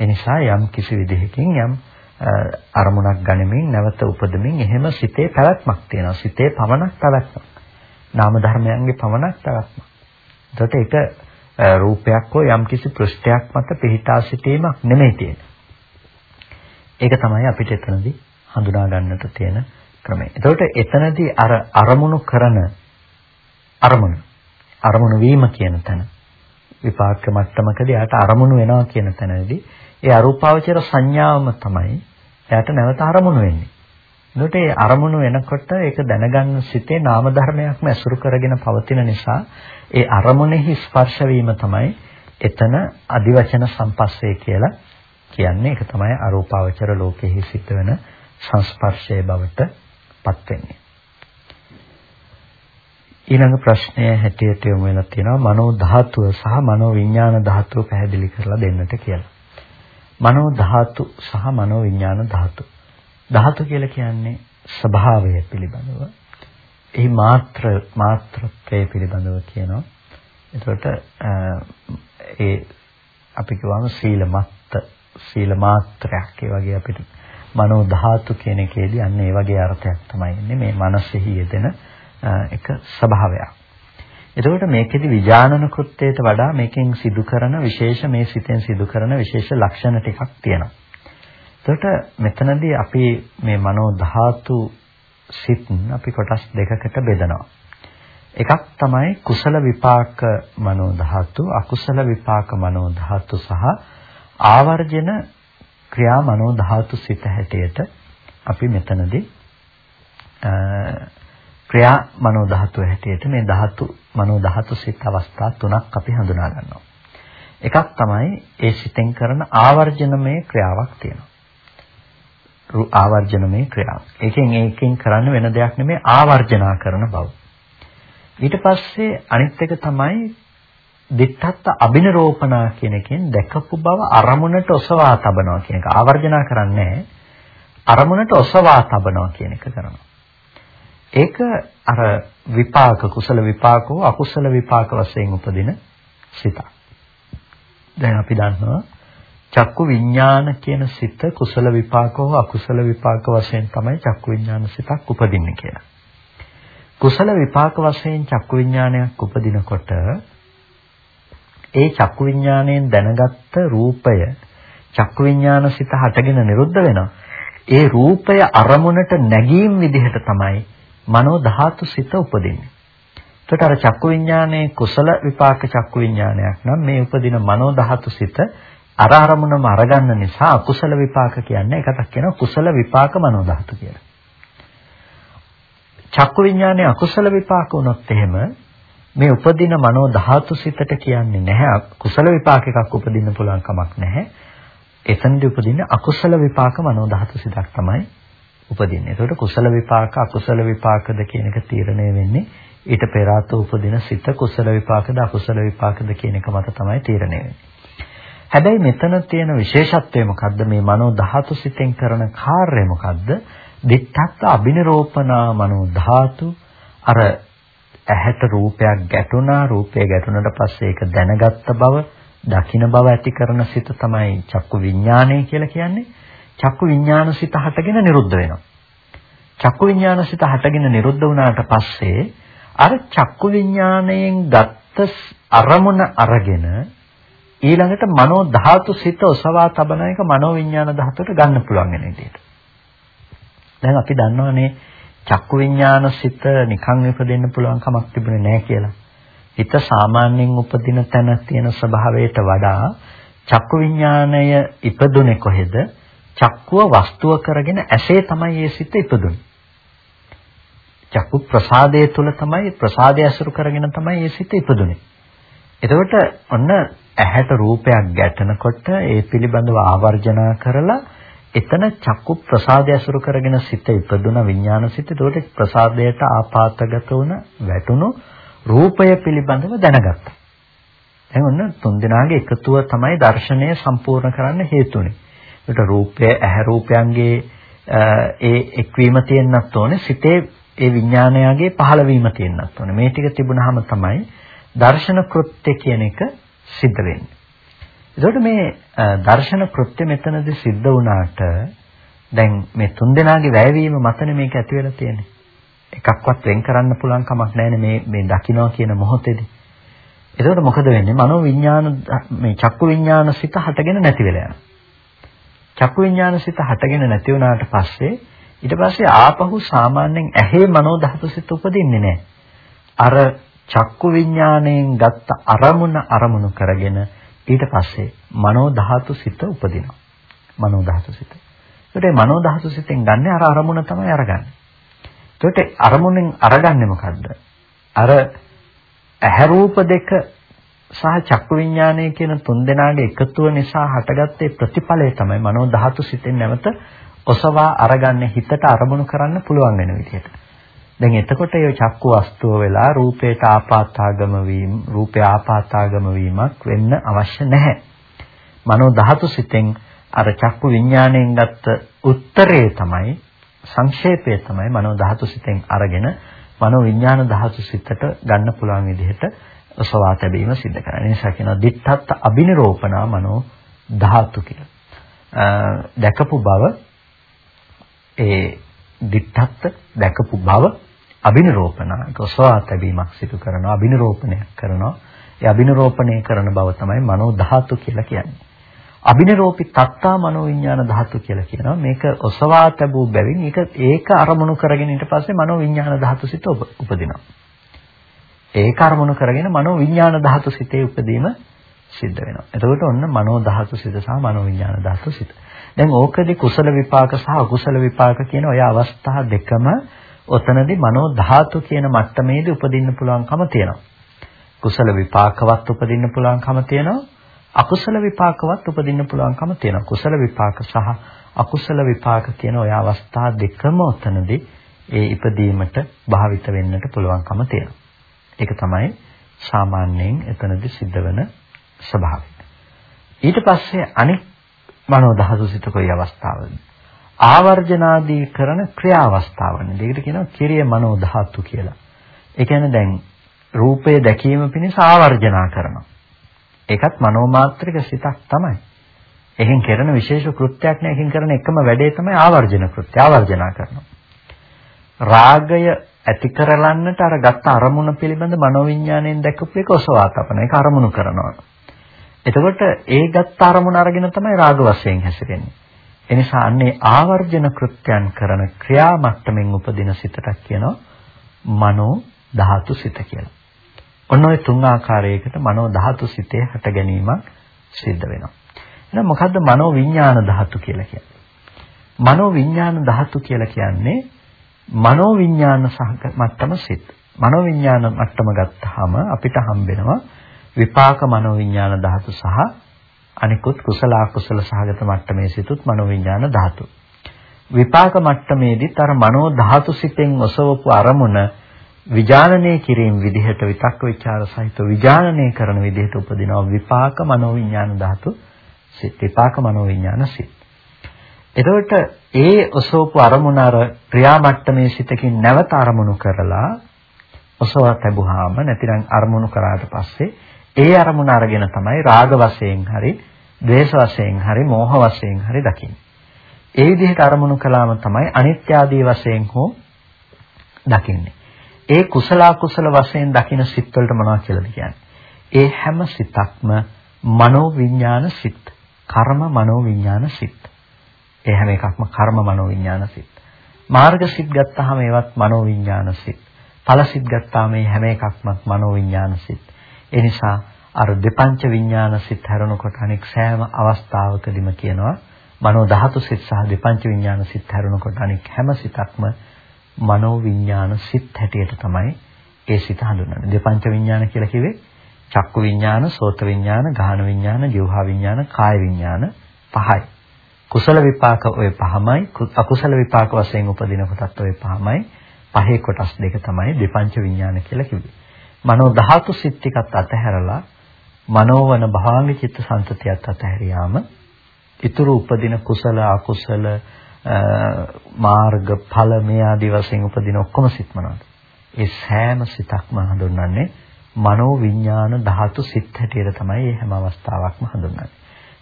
ඒ නිසා යම් කිසි විදිහකින් යම් අරමුණක් ගනිමින් නැවත උපදමින් එහෙම සිතේ පැවැත්මක් තියෙනවා. සිතේ පමණක් පැවැත්මක්. නාම ධර්මයන්ගේ පමණක් පැවැත්මක්. එතකොට ඒක රූපයක් හෝ යම් කිසි පෘෂ්ඨයක් මත පිහිටා සිටීමක් නෙමෙයි තියෙන්නේ. ඒක තමයි අපිට එතනදී හඳුනා ගන්නට තියෙන ක්‍රමය. එතකොට එතනදී අර අරමුණු කරන අරමුණ අරමුණු වීම කියන තැන විපාක මට්ටමකදී යාට අරමුණු වෙනවා කියන තැනදී ඒ අරූපාවචර සංඥාවම තමයි එයාට නැවත අරමුණු වෙන්නේ. එතකොට ඒ අරමුණු වෙනකොට ඒක දැනගන්න සිතේ නාම ධර්මයක්ම ඇසුරු කරගෙන පවතින නිසා ඒ අරමුණෙහි ස්පර්ශ වීම තමයි එතන අදිවචන සම්පස්සේ කියලා කියන්නේ. ඒක තමයි අරූපාවචර ලෝකෙහි සිද්ධ සංස්පර්ශයේ බවට පත් වෙන්නේ. ඊළඟ ප්‍රශ්නය හැටියට යොමු වෙලා තියෙනවා මනෝ ධාතුව සහ මනෝ විඥාන ධාතුව පැහැදිලි කරලා දෙන්නට කියලා. මනෝ ධාතු සහ මනෝ විඥාන ධාතු. ධාතු කියලා කියන්නේ ස්වභාවය පිළිබඳව. එහි මාත්‍ර මාත්‍රත්වය පිළිබඳව කියනවා. එතකොට ඒ අපි කියවම සීලමත්ත සීල මාත්‍රයක් ඒ වගේ අපිට මනෝ ධාතු කියන එකේදී අන්න ඒ වගේ අර්ථයක් තමයි ඉන්නේ මේ මනසෙහි යෙදෙන එක ස්වභාවයක්. එතකොට මේකෙදි විඥානන කෘත්‍යයට වඩා මේකෙන් සිදු කරන විශේෂ මේ සිතෙන් සිදු කරන විශේෂ ලක්ෂණ ටිකක් තියෙනවා. එතකොට මෙතනදී අපි මේ මනෝ ධාතු සිත් අපි කොටස් දෙකකට බෙදනවා. එකක් තමයි කුසල විපාක මනෝ ධාතු, අකුසල විපාක මනෝ ධාතු සහ ආවර්ජන ක්‍රියා මනෝ ධාතු සිත හැටියට අපි මෙතනදී ක්‍රියා මනෝ ධාතුව හැටියට මේ ධාතු මනෝ ධාතු සිත් අවස්ථා තුනක් අපි හඳුනා ගන්නවා. එකක් තමයි ඒ සිතෙන් කරන ආවර්ජනමය ක්‍රියාවක් තියෙනවා. ආවර්ජනමය ක්‍රියාව. ඒකෙන් ඒකෙන් කරන්න වෙන දෙයක් නෙමෙයි ආවර්ජනා කරන බව. ඊට පස්සේ අනිත් එක තමයි දිත්තත් අබිනරෝපණා කියන එකෙන් දැකපු බව අරමුණට ඔසවා තබනවා කියන එක. ආවර්ජනා කරන්නේ අරමුණට ඔසවා තබනවා කියන එක කරනවා. ඒක අර විපාක කුසල විපාක හෝ අකුසල විපාක වශයෙන් උපදින සිතක්. දැන් අපි දන්නවා චක්කු විඥාන කියන සිත කුසල විපාක හෝ අකුසල විපාක වශයෙන් තමයි චක්කු විඥාන සිතක් උපදින්නේ කියලා. කුසල විපාක වශයෙන් චක්කු විඥානයක් උපදිනකොට ඒ චක්කු විඥාණයෙන් දැනගත්ත රූපය චක්කු විඥාන සිත හටගෙන නිරුද්ධ වෙනවා. ඒ රූපය අරමුණට නැගීම් විදිහට තමයි මනෝ ධාතු සිත උපදින්නේ. එතකොට අර චක්කු විඥානයේ කුසල විපාක චක්කු විඥානයක් නම් මේ උපදින මනෝ ධාතු සිත අර අරමුණම අරගන්න නිසා අකුසල විපාක කියන්නේ එකක් කියනවා කුසල විපාක මනෝ ධාතු කියලා. චක්කු විඥානයේ අකුසල විපාක වුණොත් එහෙම මේ උපදින මනෝ ධාතු සිතට කියන්නේ නැහැ කුසල විපාක එකක් උපදින්න පුළුවන් කමක් නැහැ. එතනදී උපදින අකුසල විපාක මනෝ ධාතු සිතක් තමයි උපදින්නේ. ඒකට කුසල විපාක අකුසල විපාකද කියන එක තීරණය වෙන්නේ ඊට පෙර ආතෝ උපදින සිත කුසල විපාකද අකුසල විපාකද කියන එක මත තමයි තීරණය වෙන්නේ. හැබැයි මෙතන තියෙන විශේෂත්වය මොකද්ද මේ මනෝ ධාතු සිතෙන් කරන කාර්යය මොකද්ද? දිත්තත් අබිනරෝපණා මනෝ ධාතු අර ඇහැට රූපයක් ගැටුණා රූපය ගැටුණට පස්සේ ඒක දැනගත්ත බව දකින බව ඇති කරන සිත තමයි චක්කු විඥානය කියලා කියන්නේ. චක්කු විඥාන සිත හටගෙන නිරුද්ධ වෙනවා. චක්කු විඥාන සිත හටගෙන නිරුද්ධ වුණාට පස්සේ අර චක්කු විඥාණයෙන් ගත්ත අරමුණ අරගෙන ඊළඟට මනෝ ධාතු සිත ඔසවා තබන එක මනෝ විඥාන ධාතුවට ගන්න පුළුවන් වෙන විදිහට. දැන් අපි දන්නවනේ චක්කු විඥාන සිත නිකන් ඉපදෙන්න පුළුවන් කමක් තිබුණේ නැහැ කියලා. හිත සාමාන්‍යයෙන් උපදින තැන තියෙන ස්වභාවයට වඩා චක්කු විඥාණය ඉපදුනේ කොහෙද? චක්කුව වස්තුව කරගෙන ඇසේ තමයි ඒ සිත ඉපදුනේ. චක්කු ප්‍රසාදයේ තුල තමයි ප්‍රසාදය අසුරු කරගෙන තමයි ඒ සිත ඉපදුනේ. එතකොට ඔන්න ඇහැට රූපයක් ගැටෙනකොට ඒ පිළිබඳව ආවර්ජනා කරලා එතන චක්කු ප්‍රසාදය අසුරු කරගෙන සිත ඉපදුන විඥාන සිත. එතකොට ප්‍රසාදයට ආපాతගත වුණ වැටුණු රූපය පිළිබඳව දැනගත්තා. දැන් ඔන්න තුන්දෙනාගේ එකතුව තමයි දර්ශනය සම්පූර්ණ කරන්න හේතුනේ. ඒකට රූපය ඇහැ රූපයන්ගේ ඒ එක්වීම තියෙන්නත් ඕනේ සිතේ ඒ විඥානයගේ පහළවීම තියෙන්නත් ඕනේ මේ ටික තිබුණාම තමයි දර්ශන කෘත්‍ය කියන එක සිද්ධ වෙන්නේ. ඒකට මේ දර්ශන කෘත්‍ය මෙතනදී සිද්ධ වුණාට දැන් මේ තුන්දෙනාගේ වැයවීම මතනේ මේක ඇති වෙලා තියෙන්නේ. එකක්වත් වෙන් කරන්න පුළුවන් කමක් නැහැ මේ මේ දකින්නවා කියන මොහොතේදී. එතකොට මොකද වෙන්නේ? මනෝ විඥාන මේ චක්කු විඥාන සිත හටගෙන නැති වෙලා යනවා. චක්කු විඥාන සිත හටගෙන නැති වුණාට පස්සේ ඊට පස්සේ ආපහු සාමාන්‍යයෙන් ඇහි මනෝ ධාතු සිත උපදින්නේ නැහැ. අර චක්කු විඥාණයෙන් ගත්ත අරමුණ අරමුණු කරගෙන ඊට පස්සේ මනෝ ධාතු සිත උපදිනවා. මනෝ ධාතු සිත. ඒකට මනෝ ධාතු සිතෙන් ගන්න අර අරමුණ තමයි අරගන්නේ. ඒකට අරමුණෙන් අරගන්නේ මොකද්ද? අර ඇහැ රූප දෙක සහ චක්කු විඥානය කියන තුන් දෙනාගේ එකතුව නිසා හටගත්තේ ප්‍රතිඵලය තමයි මනෝ ධාතු සිතෙන් නැවත ඔසවා අරගන්නේ හිතට අරමුණු කරන්න පුළුවන් වෙන විදිහට. දැන් එතකොට ඒ චක්කු වස්තුව වෙලා රූපයට ආපාතාගම වීම, රූපය ආපාතාගම වීමක් වෙන්න අවශ්‍ය නැහැ. මනෝ ධාතු සිතෙන් අර චක්කු විඥාණයෙන් ගත්ත උත්තරේ තමයි සංක්ෂේපය තමයි මනෝ ධාතු සිතෙන් අරගෙන මනෝ විඥාන ධාතු සිතට ගන්න පුළුවන් විදිහට ඔසවා තැබීම සිද්ධ කරනවා. ඒ නිසා කියනවා දිත්තත් අබිනිරෝපණා මනෝ ධාතු කියලා. දැකපු බව ඒ දිත්තත් දැකපු බව අබිනිරෝපණ ඒක ඔසවා තැබීමක් සිදු කරනවා අබිනිරෝපණයක් කරනවා. ඒ අබිනිරෝපණය කරන බව තමයි මනෝ ධාතු කියලා කියන්නේ. අබිනරෝපි තත්තා මනෝවිඤ්ඤාණ ධාතු කියලා කියනවා. මේක ඔසවා තැබූ බැවින් ඒක ඒක අරමුණු කරගෙන ඊට පස්සේ මනෝවිඤ්ඤාණ ධාතු සිත උපදිනවා. ඒක අරමුණු කරගෙන මනෝවිඤ්ඤාණ ධාතු සිතේ උපදීම සිද්ධ වෙනවා. එතකොට ඔන්න මනෝ ධාතු සිත සහ මනෝවිඤ්ඤාණ ධාතු සිත. දැන් ඕකදී කුසල විපාක සහ අකුසල විපාක කියන ඔය අවස්ථා දෙකම ඔතනදී මනෝ ධාතු කියන මට්ටමේදී උපදින්න පුළුවන්කම තියෙනවා. කුසල විපාකවත් උපදින්න පුළුවන්කම තියෙනවා. අකුසල විපාකවත් උපදින්න පුළුවන්කම තියෙනවා. කුසල විපාක සහ අකුසල විපාක කියන ওই අවස්ථා දෙකම උතනදී ඒ ඉපදීමට භාවිත වෙන්නට පුළුවන්කම තියෙනවා. ඒක තමයි සාමාන්‍යයෙන් එතනදී සිද්ධ වෙන ස්වභාවය. ඊට පස්සේ අනික් මනෝ දහසු සිත කොයි අවස්ථාවද? ආවර්ජනාදී කරන ක්‍රියාවස්ථාවන්නේ. ඒකට කියනවා කිරිය මනෝ ධාතු කියලා. ඒ කියන්නේ දැන් රූපය දැකීම පිණිස ආවර්ජනා කරනවා. ඒකත් මනෝමාත්‍රික සිතක් තමයි. එහෙන් කරන විශේෂ කෘත්‍යයක් නෑ. එහෙන් කරන එකම වැඩේ තමයි ආවර්ජන කෘත්‍ය. ආවර්ජනා කරනවා. රාගය ඇති කරලන්නට අර ගත්ත අරමුණ පිළිබඳ මනෝවිඤ්ඤාණයෙන් දැකපු එක ඔසවා තපන එක අරමුණු කරනවා. එතකොට ඒ ගත්ත අරමුණ අරගෙන තමයි රාග වශයෙන් හැසිරෙන්නේ. එනිසා අන්නේ ආවර්ජන කෘත්‍යයන් කරන ක්‍රියා මට්ටමින් උපදින සිතට කියනවා මනෝ ධාතු සිත කියලා. ඔන්න ඔය තුන් ආකාරයකට මනෝ ධාතු සිතේ හට ගැනීමක් සිද්ධ වෙනවා. එහෙනම් මොකද්ද මනෝ විඥාන ධාතු කියලා කියන්නේ? මනෝ විඥාන ධාතු කියලා කියන්නේ මනෝ විඥාන මට්ටම සිත්. මනෝ විඥාන මට්ටම ගත්තාම අපිට හම්බෙනවා විපාක මනෝ විඥාන ධාතු සහ අනිකුත් කුසල අකුසල සහගත මට්ටමේ සිතුත් මනෝ විඥාන ධාතු. විපාක මට්ටමේදීත් අර මනෝ ධාතු සිතෙන් ඔසවපු අරමුණ විඥානනය කිරීම විදිහට විතක්ක ਵਿਚාර සහිත විඥානනය කරන විදිහට උපදිනවා විපාක මනෝවිඥාන ධාතු සිත් විපාක මනෝවිඥාන සිත්. එතකොට ඒ ඔසෝපු අරමුණ අර ක්‍රියාමට්ටමේ සිතකින් නැවත අරමුණු කරලා ඔසවා තැබුවාම නැතිනම් අරමුණු කරාට පස්සේ ඒ අරමුණ අරගෙන තමයි රාග වශයෙන් හරි ද්වේෂ වශයෙන් හරි මෝහ වශයෙන් හරි දකින්නේ. ඒ විදිහට අරමුණු කළාම තමයි අනිත්‍ය ආදී වශයෙන් හෝ දකින්නේ. ඒ කුසල කුසල වශයෙන් දකින සිත් වලට මොනවද කියලාද කියන්නේ? ඒ හැම සිතක්ම මනෝ විඥාන සිත්. කර්ම මනෝ විඥාන සිත්. ඒ හැම එකක්ම කර්ම මනෝ විඥාන සිත්. මාර්ග සිත් ගත්තාම ඒවත් මනෝ විඥාන සිත්. ඵල සිත් ගත්තාම මේ හැම එකක්ම මනෝ විඥාන සිත්. ඒ නිසා අර දෙපංච විඥාන සිත් හැරෙනකොට අනෙක් සෑම අවස්ථාවකදීම කියනවා මනෝ ධාතු සිත් සහ දෙපංච විඥාන සිත් හැරෙනකොට අනෙක් හැම සිතක්ම මනෝ විඥාන සිත් හැටියට තමයි ඒ සිත හඳුන්වන්නේ. දෙපංච විඥාන කියලා කිව්වේ චක්කු විඥාන, සෝත විඥාන, ගාහන විඥාන, ජීවහා විඥාන, කාය විඥාන පහයි. කුසල විපාක ඔය පහමයි, අකුසල විපාක වශයෙන් උපදින කොටත් ඔය පහමයි. පහේ කොටස් දෙක තමයි දෙපංච විඥාන කියලා කිව්වේ. මනෝ ධාතු සිත් ටිකත් අතහැරලා මනෝවන භාංග චිත්ත සංතතියත් අතහැරියාම ඊතුරු උපදින කුසල අකුසල මාර්ග ඵල මේ ආදී වශයෙන් උපදින ඔක්කොම සිත් මොනවාද? ඒ සෑම සිතක්ම හඳුන්වන්නේ මනෝ විඥාන ධාතු සිත් හැටියට තමයි මේ හැම අවස්ථාවක්ම හඳුන්වන්නේ.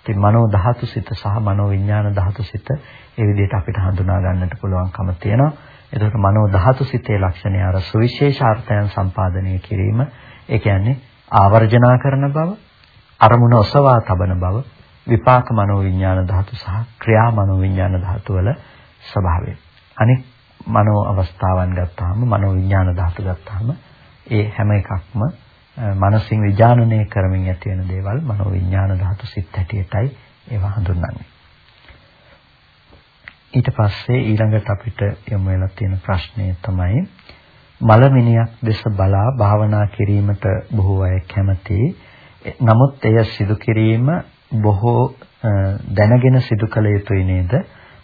ඉතින් මනෝ ධාතු සිත සහ මනෝ විඥාන ධාතු සිත ඒ විදිහට අපිට හඳුනා ගන්නට පුළුවන්කම තියෙනවා. එතකොට මනෝ ධාතු සිතේ ලක්ෂණය අර සුවිශේෂාර්ථයන් සම්පාදනය කිරීම ඒ කියන්නේ ආවර්ජනා කරන බව අරමුණ ඔසවා තබන බව විපාක මනෝ විඥාන ධාතු සහ ක්‍රියා මනෝ විඥාන ධාතු වල ස්වභාවය. අනිත් මනෝ අවස්ථාවන් ගත්තාම මනෝ විඥාන ධාතු ගත්තාම ඒ හැම එකක්ම මනසින් විඥානනය කරමින් ඇති වෙන දේවල් මනෝ විඥාන ධාතු සිත් හැටියටයි ඒවා හඳුන්වන්නේ. ඊට පස්සේ ඊළඟට අපිට යොමු වෙලා තියෙන ප්‍රශ්නය තමයි මලමිනියක් දෙස බලා භාවනා කිරීමට බොහෝ අය කැමති. නමුත් එය සිදු කිරීම බොහෝ දැනගෙන සිදු කළ යුතුයි නේද?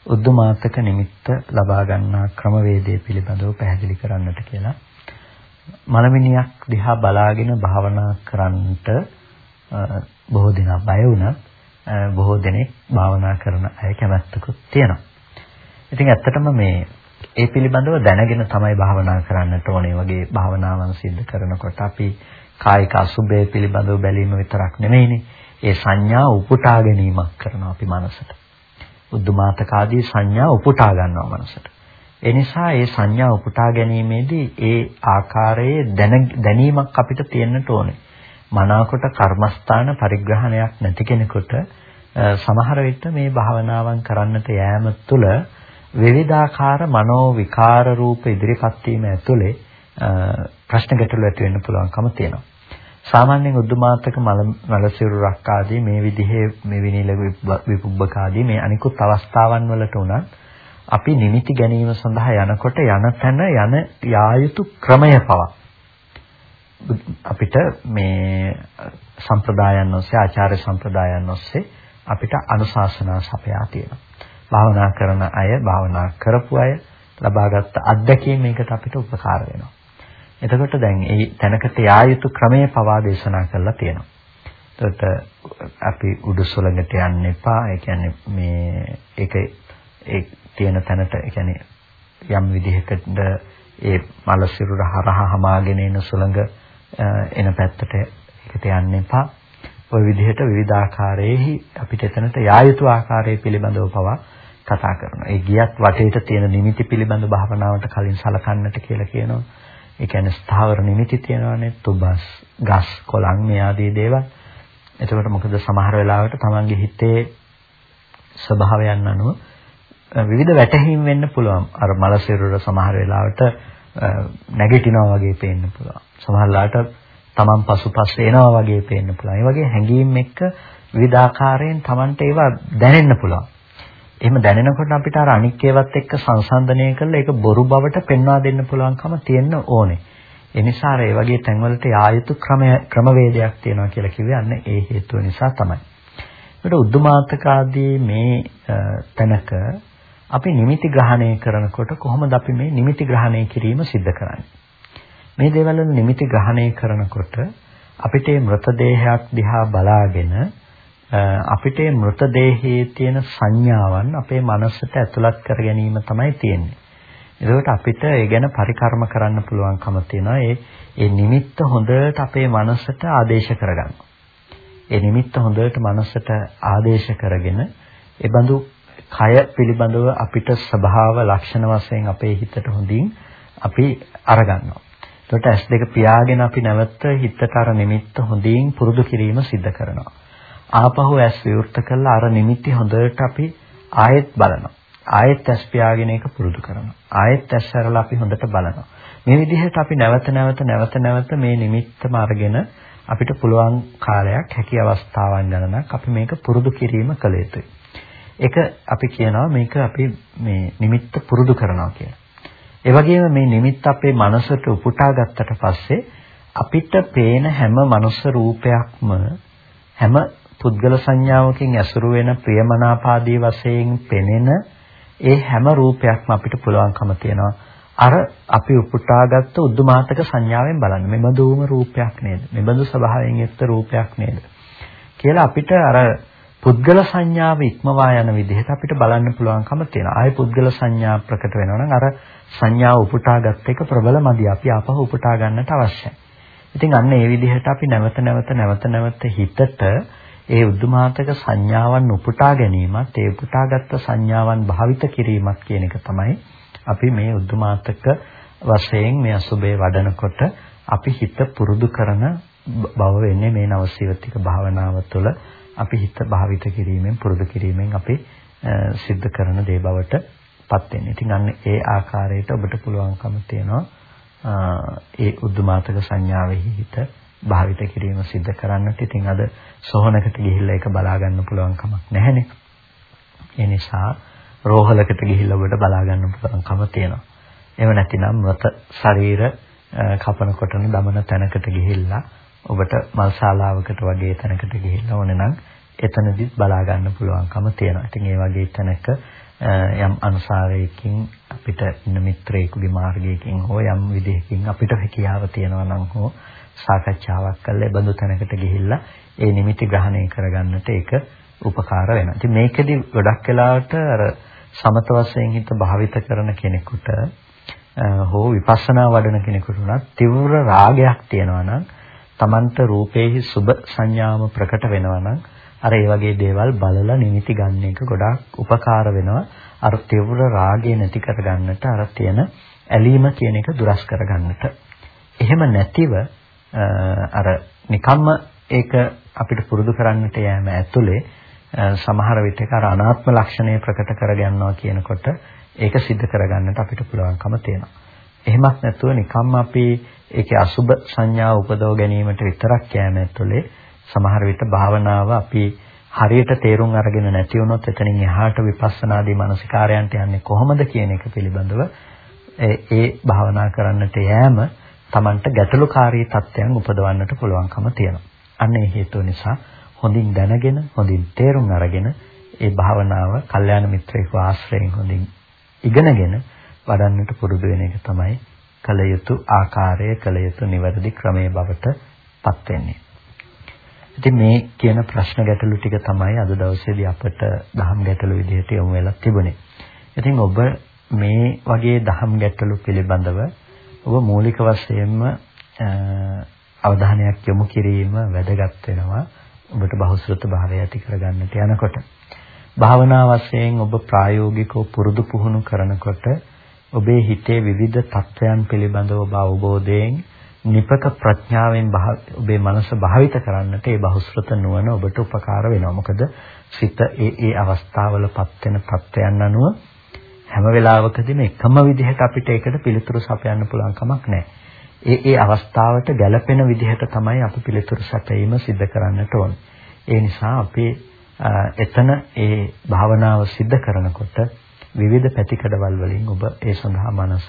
උද්දුමාතක නිමිත්ත ලබා ගන්නා ක්‍රමවේදය පිළිබඳව පැහැදිලි කරන්නට කියලා. මලමිනියක් දිහා බලාගෙන භාවනා කරන්නට බොහෝ දෙනා බය වුණත් බොහෝ දෙනෙක් භාවනා කරන අය කැමැත්තකුත් තියෙනවා. ඉතින් ඇත්තටම මේ ඒ පිළිබඳව දැනගෙන තමයි භාවනා කරන්නට ඕනේ වගේ භාවනාවන් සිද්ධ කරනකොට අපි කායික අසුබය පිළිබඳව බැලීම විතරක් නෙමෙයිනේ ඒ සංඥා උපුටා ගැනීමක් කරනවා අපි මනසට. බුද්ධමාතක ආදී සංඥා උපුටා ගන්නවා මනසට. ඒ නිසා ඒ සංඥා උපුටා ගැනීමේදී ඒ ආකාරයේ දැනීමක් අපිට තියෙන්නට ඕනේ. මනාකොට කර්මස්ථාන පරිග්‍රහණයක් නැති කෙනෙකුට සමහර විට මේ භාවනාවන් කරන්නට යෑම තුළ විවිධාකාර මනෝ විකාර රූප ඉදිරිපත් වීම ඇතුලේ ප්‍රශ්න ගැටලු ඇති වෙන්න පුළුවන්කම තියෙනවා. සාමාන්‍යයෙන් උද්දුමාතක මල සිරුරක් ආදී මේ විදිහේ මේ විනිල විපුබ්බක ආදී මේ අනිකුත් අවස්ථාවන් වලට උනත් අපි නිමිති ගැනීම සඳහා යනකොට යන තැන යන යා යුතු ක්‍රමය පවා අපිට මේ සම්ප්‍රදායන් ඔස්සේ ආචාර්ය සම්ප්‍රදායන් ඔස්සේ අපිට අනුශාසනා සපයා තියෙනවා. භාවනා කරන අය භාවනා කරපු අය ලබාගත් අත්දැකීම් මේකට අපිට උපකාර වෙනවා. එතකොට දැන් මේ තැනකට යා යුතු ක්‍රමයේ පවා දේශනා කරලා තියෙනවා. එතකොට අපි උඩුසොලඟට යන්න එපා. ඒ කියන්නේ මේ ඒක ඒ තියෙන තැනට ඒ කියන්නේ යම් විදිහකට ඒ මල සිරුර හරහා හමාගෙන එන සුළඟ එන පැත්තට ඒකට යන්න එපා. ওই විදිහට විවිධාකාරයේහි අපිට එතනට යා යුතු ආකාරය පිළිබඳව පවා කතා කරනවා. ඒ ගියත් වටේට තියෙන නිමිති පිළිබඳ භාවනාවට කලින් සලකන්නට කියලා කියනවා. ඒ කියන්නේ ස්ථාවර නිමිති තියෙනවානේ. තුබස්, ගස්, කොළන් මේ ආදී දේවල්. එතකොට මොකද සමහර වෙලාවට තමන්ගේ හිතේ ස්වභාවයන් අනුව විවිධ වැටහීම් වෙන්න පුළුවන්. අර මල සිරුර සමහර වෙලාවට නැගිටිනවා වගේ පේන්න පුළුවන්. සමහර වෙලාවට තමන් පසුපස් එනවා වගේ පේන්න පුළුවන්. ඒ වගේ හැඟීම් එක්ක විවිධාකාරයෙන් තමන්ට ඒවා දැනෙන්න පුළුවන්. එහෙම දැනෙනකොට අපිට අර අනික් ඒවත් එක්ක සංසන්දනය කරලා ඒක බොරු බවට පෙන්වා දෙන්න පුළුවන්කම තියෙන්න ඕනේ. ඒ නිසා අර ඒ වගේ තැන්වලට ආයුතු ක්‍රමය ක්‍රමවේදයක් තියෙනවා කියලා කිව්වේ අන්න ඒ හේතුව නිසා තමයි. ඒකට උද්දුමාතකාදී මේ තැනක අපි නිමිති ග්‍රහණය කරනකොට කොහොමද අපි මේ නිමිති ග්‍රහණය කිරීම සිද්ධ කරන්නේ? මේ දේවල් වල නිමිති ග්‍රහණය කරනකොට අපිට මృతදේහයක් දිහා බලාගෙන අපිට මృతදේහයේ තියෙන සංඥාවන් අපේ මනසට ඇතුළත් කර ගැනීම තමයි තියෙන්නේ. ඒකට අපිට ඒ ගැන පරිකර්ම කරන්න පුළුවන්කම තියෙනවා. ඒ ඒ නිමිත්ත හොඳට අපේ මනසට ආදේශ කරගන්න. ඒ නිමිත්ත හොඳට මනසට ආදේශ කරගෙන ඒ බඳු කය පිළිබඳව අපිට ස්වභාව ලක්ෂණ වශයෙන් අපේ හිතට හොඳින් අපි අරගන්නවා. එතකොට S2 පියාගෙන අපි නැවත හිතට අර නිමිත්ත හොඳින් පුරුදු කිරීම සිද්ධ කරනවා. ආපහු ඇස් විවෘත කරලා අර නිමිති හොඳට අපි ආයෙත් බලනවා. ආයෙත් ඇස් පියාගෙන ඒක පුරුදු කරනවා. ආයෙත් ඇස් අරලා අපි හොඳට බලනවා. මේ විදිහට අපි නැවත නැවත නැවත නැවත මේ නිමිත්තම අරගෙන අපිට පුළුවන් කාලයක් හැකි අවස්ථාවන් ගණනක් අපි මේක පුරුදු කිරීම කළ යුතුයි. ඒක අපි කියනවා මේක අපි මේ නිමිත්ත පුරුදු කරනවා කියලා. ඒ වගේම මේ නිමිත්ත අපේ මනසට උපුටා ගත්තට පස්සේ අපිට පේන හැම මනුස්ස රූපයක්ම හැම පුද්ගල සංඥාවකින් ඇසුරු වෙන ප්‍රියමනාපාදී වශයෙන් පෙනෙන ඒ හැම රූපයක්ම අපිට පුළුවන්කම තියෙනවා. අර අපි උපුටාගත්තු උද්දුමාතක සංඥාවෙන් බලන්න. මෙබඳුම රූපයක් නේද? මෙබඳු ස්වභාවයෙන් යුක්ත රූපයක් නේද? කියලා අපිට අර පුද්ගල සංඥාව ඉක්මවා යන විදිහට අපිට බලන්න පුළුවන්කම තියෙනවා. ආයේ පුද්ගල සංඥා ප්‍රකට වෙනවා නම් අර සංඥාව උපුටාගත් එක ප්‍රබල මදි. අපි ආපහු උපුටා ගන්නට අවශ්‍යයි. ඉතින් අන්න ඒ විදිහට අපි නැවත නැවත නැවත නැවත හිතට ඒ උද්දුමාතක සංඥාවන් උපුටා ගැනීමත් ඒ උපුටාගත් සංඥාවන් භාවිත කිරීමත් කියන එක තමයි අපි මේ උද්දුමාතක වශයෙන් මේ අසුබේ වඩනකොට අපි හිත පුරුදු කරන බව වෙන්නේ මේ නවසීවතික භාවනාව තුළ අපි හිත භාවිත කිරීමෙන් පුරුදු කිරීමෙන් අපි සිද්ධ කරන දේ බවට පත් වෙන්නේ. ඉතින් අන්න ඒ ආකාරයට ඔබට පුළුවන්කම තියෙනවා ඒ උද්දුමාතක සංඥාවෙහි හිත භාවිත කිරීම සිද්ධ කරන්නට. ඉතින් අද සෝහනකට ගිහිල්ලා ඒක බලා ගන්න පුළුවන් කමක් නැහැනේ. ඒ නිසා රෝහලකට ගිහිල්ලා ඔබට බලා ගන්න පුළුවන්කම තියෙනවා. එහෙම නැතිනම් මృత ශරීර කපන කොටන දමන තැනකට ගිහිල්ලා ඔබට මල් ශාලාවකට වගේ තැනකට ගිහිල්ලා ඕනේ නම් එතනදිත් බලා ගන්න පුළුවන්කම තියෙනවා. ඉතින් ඒ වගේ තැනක යම් අනුසාරයකින් අපිට ඉන්න මිත්‍රයෙකුගේ මාර්ගයකින් හෝ යම් විදිහකින් අපිට හැකියාව තියෙනවා නම් හෝ සාකච්ඡාවක් කරලා බඳු තැනකට ගිහිල්ලා ඒ නිමිති ග්‍රහණය කරගන්නට ඒක උපකාර වෙනවා. ඉතින් මේකෙදි ගොඩක් වෙලාවට අර සමත වශයෙන් හිත භාවිත කරන කෙනෙකුට හෝ විපස්සනා වඩන කෙනෙකුට උනත් තීව්‍ර රාගයක් තියෙනවා නම් Tamanta රූපේහි සුබ සංඥාම ප්‍රකට වෙනවා නම් අර ඒ වගේ දේවල් බලලා නිමිති ගන්න එක ගොඩාක් උපකාර වෙනවා. අර තීව්‍ර රාගය නැති කරගන්නට අර තියෙන ඇලීම කියන එක දුරස් කරගන්නට. එහෙම නැතිව අර නිකම්ම ඒක අපිට පුරුදු කරන්නට යෑම ඇතුලේ සමහර විටක අර අනාත්ම ලක්ෂණය ප්‍රකට කරගන්නවා කියනකොට ඒක सिद्ध කරගන්නට අපිට පුළුවන්කම තියෙනවා. එහෙමත් නැතුව නිකම්ම අපි ඒකේ අසුබ සංඥා උපදව ගැනීමට විතරක් යෑම ඇතුලේ සමහර විට භාවනාව අපි හරියට තේරුම් අරගෙන නැති වුණොත් එතනින් එහාට විපස්සනාදී මානසිකාරයන්ට යන්නේ කොහොමද කියන එක පිළිබඳව ඒ භාවනා කරන්නට යෑම Tamanට ගැටලුකාරී තත්ත්වයන් උපදවන්නට පුළුවන්කම තියෙනවා. අන්න ඒ හේතුව නිසා හොඳින් දැනගෙන හොඳින් තේරුම් අරගෙන ඒ භාවනාව කල්යාණ මිත්‍රයෙකු ආශ්‍රයෙන් හොඳින් ඉගෙනගෙන වඩන්නට පුරුදු වෙන එක තමයි කල යුතු ආකාරය කල යුතු නිවැරදි ක්‍රමයේ බවට පත් වෙන්නේ. ඉතින් මේ කියන ප්‍රශ්න ගැටලු ටික තමයි අද දවසේදී අපට දහම් ගැටලු විදිහට යොමු වෙලා තිබුණේ. ඉතින් ඔබ මේ වගේ දහම් ගැටලු පිළිබඳව ඔබ මූලික වශයෙන්ම අවධානයක් යොමු කිරීම වැදගත් වෙනවා. ඔබට බහුශ්‍රත භාවය ඇති කරගන්නට යනකොට. භාවනා වශයෙන් ඔබ ප්‍රායෝගිකව පුරුදු පුහුණු කරනකොට ඔබේ හිතේ විවිධ තත්වයන් පිළිබඳව ඔබ අවබෝධයෙන් නිපක ප්‍රඥාවෙන් ඔබේ මනස භාවිත කරන්නට ඒ බහුශ්‍රත නුවණ ඔබට උපකාර වෙනවා. මොකද සිත ඒ ඒ අවස්ථාවලපත් වෙන තත්වයන් අනුව හැම වෙලාවකදීම එකම විදිහට අපිට ඒකට පිළිතුරු සපයන්න පුළුවන් කමක් නැහැ. ඒ ඒ අවස්ථාවට ගැළපෙන විදිහට තමයි අපි පිළිතුරු සැපයීම සිද්ධ කරන්නට ඕනේ. ඒ නිසා අපි එතන ඒ භාවනාව සිද්ධ කරනකොට විවිධ පැතිකඩවල් වලින් ඔබ ඒ සඳහා මනස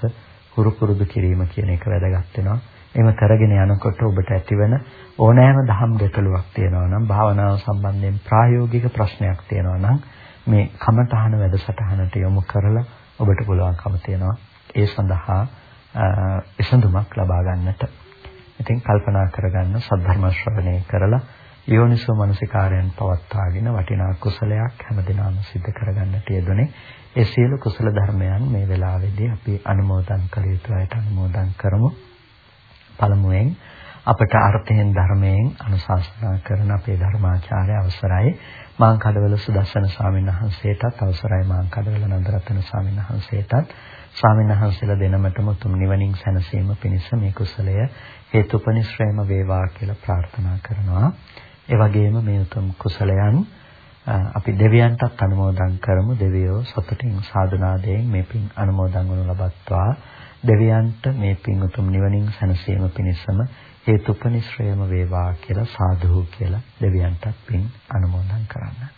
හුරු පුරුදු කිරීම කියන එක වැදගත් වෙනවා. එම කරගෙන යනකොට ඔබට ඇතිවන ඕනෑම දහම් ගැටලුවක් තියෙනවා නම් භාවනාව සම්බන්ධයෙන් ප්‍රායෝගික ප්‍රශ්නයක් තියෙනවා නම් මේ කමඨහන වැඩසටහනට යොමු කරලා ඔබට පුළුවන්කම තියෙනවා ඒ සඳහා විසඳුමක් ලබා ගන්නට. ඉතින් කල්පනා කරගන්න සද්ධර්ම ශ්‍රවණය කරලා යෝනිසෝ මනසිකාරයන් පවත්වාගෙන වටිනා කුසලයක් හැමදිනම සිද්ධ කරගන්නට යෙදුනේ. ඒ සියලු කුසල ධර්මයන් මේ වෙලාවේදී අපි අනුමෝදන් කළ යුතු අයට අනුමෝදන් කරමු. පළමුවෙන් අපට අර්ථයෙන් ධර්මයෙන් අනුශාසනා කරන අපේ ධර්මාචාර්ය අවසරයි මාං කඩවල සුදස්සන ස්වාමීන් වහන්සේටත් අවසරයි මාං කඩවල නන්දරත්න ස්වාමීන් වහන්සේටත් ස්වාමීන් වහන්සේලා දෙනමතම තුම් නිවනින් සැනසීම පිණිස මේ කුසලය හේතුපනිශ්‍රේම වේවා කියලා ප්‍රාර්ථනා කරනවා. ඒ වගේම මේ උතුම් කුසලයන් අපි දෙවියන්ටත් අනුමෝදන් කරමු දෙවියෝ සතුටින් සාදුනාදයෙන් මේ පින් අනුමෝදන් වනු ලබත්වා දෙවියන්ට මේ පින් උතුම් නිවනින් සැනසීම පිණිසම හේතුපනිශ්‍රයම වේවා කියලා සාදු කියලා දෙවියන්ටත් පින් අනුමෝදන් කරන්න.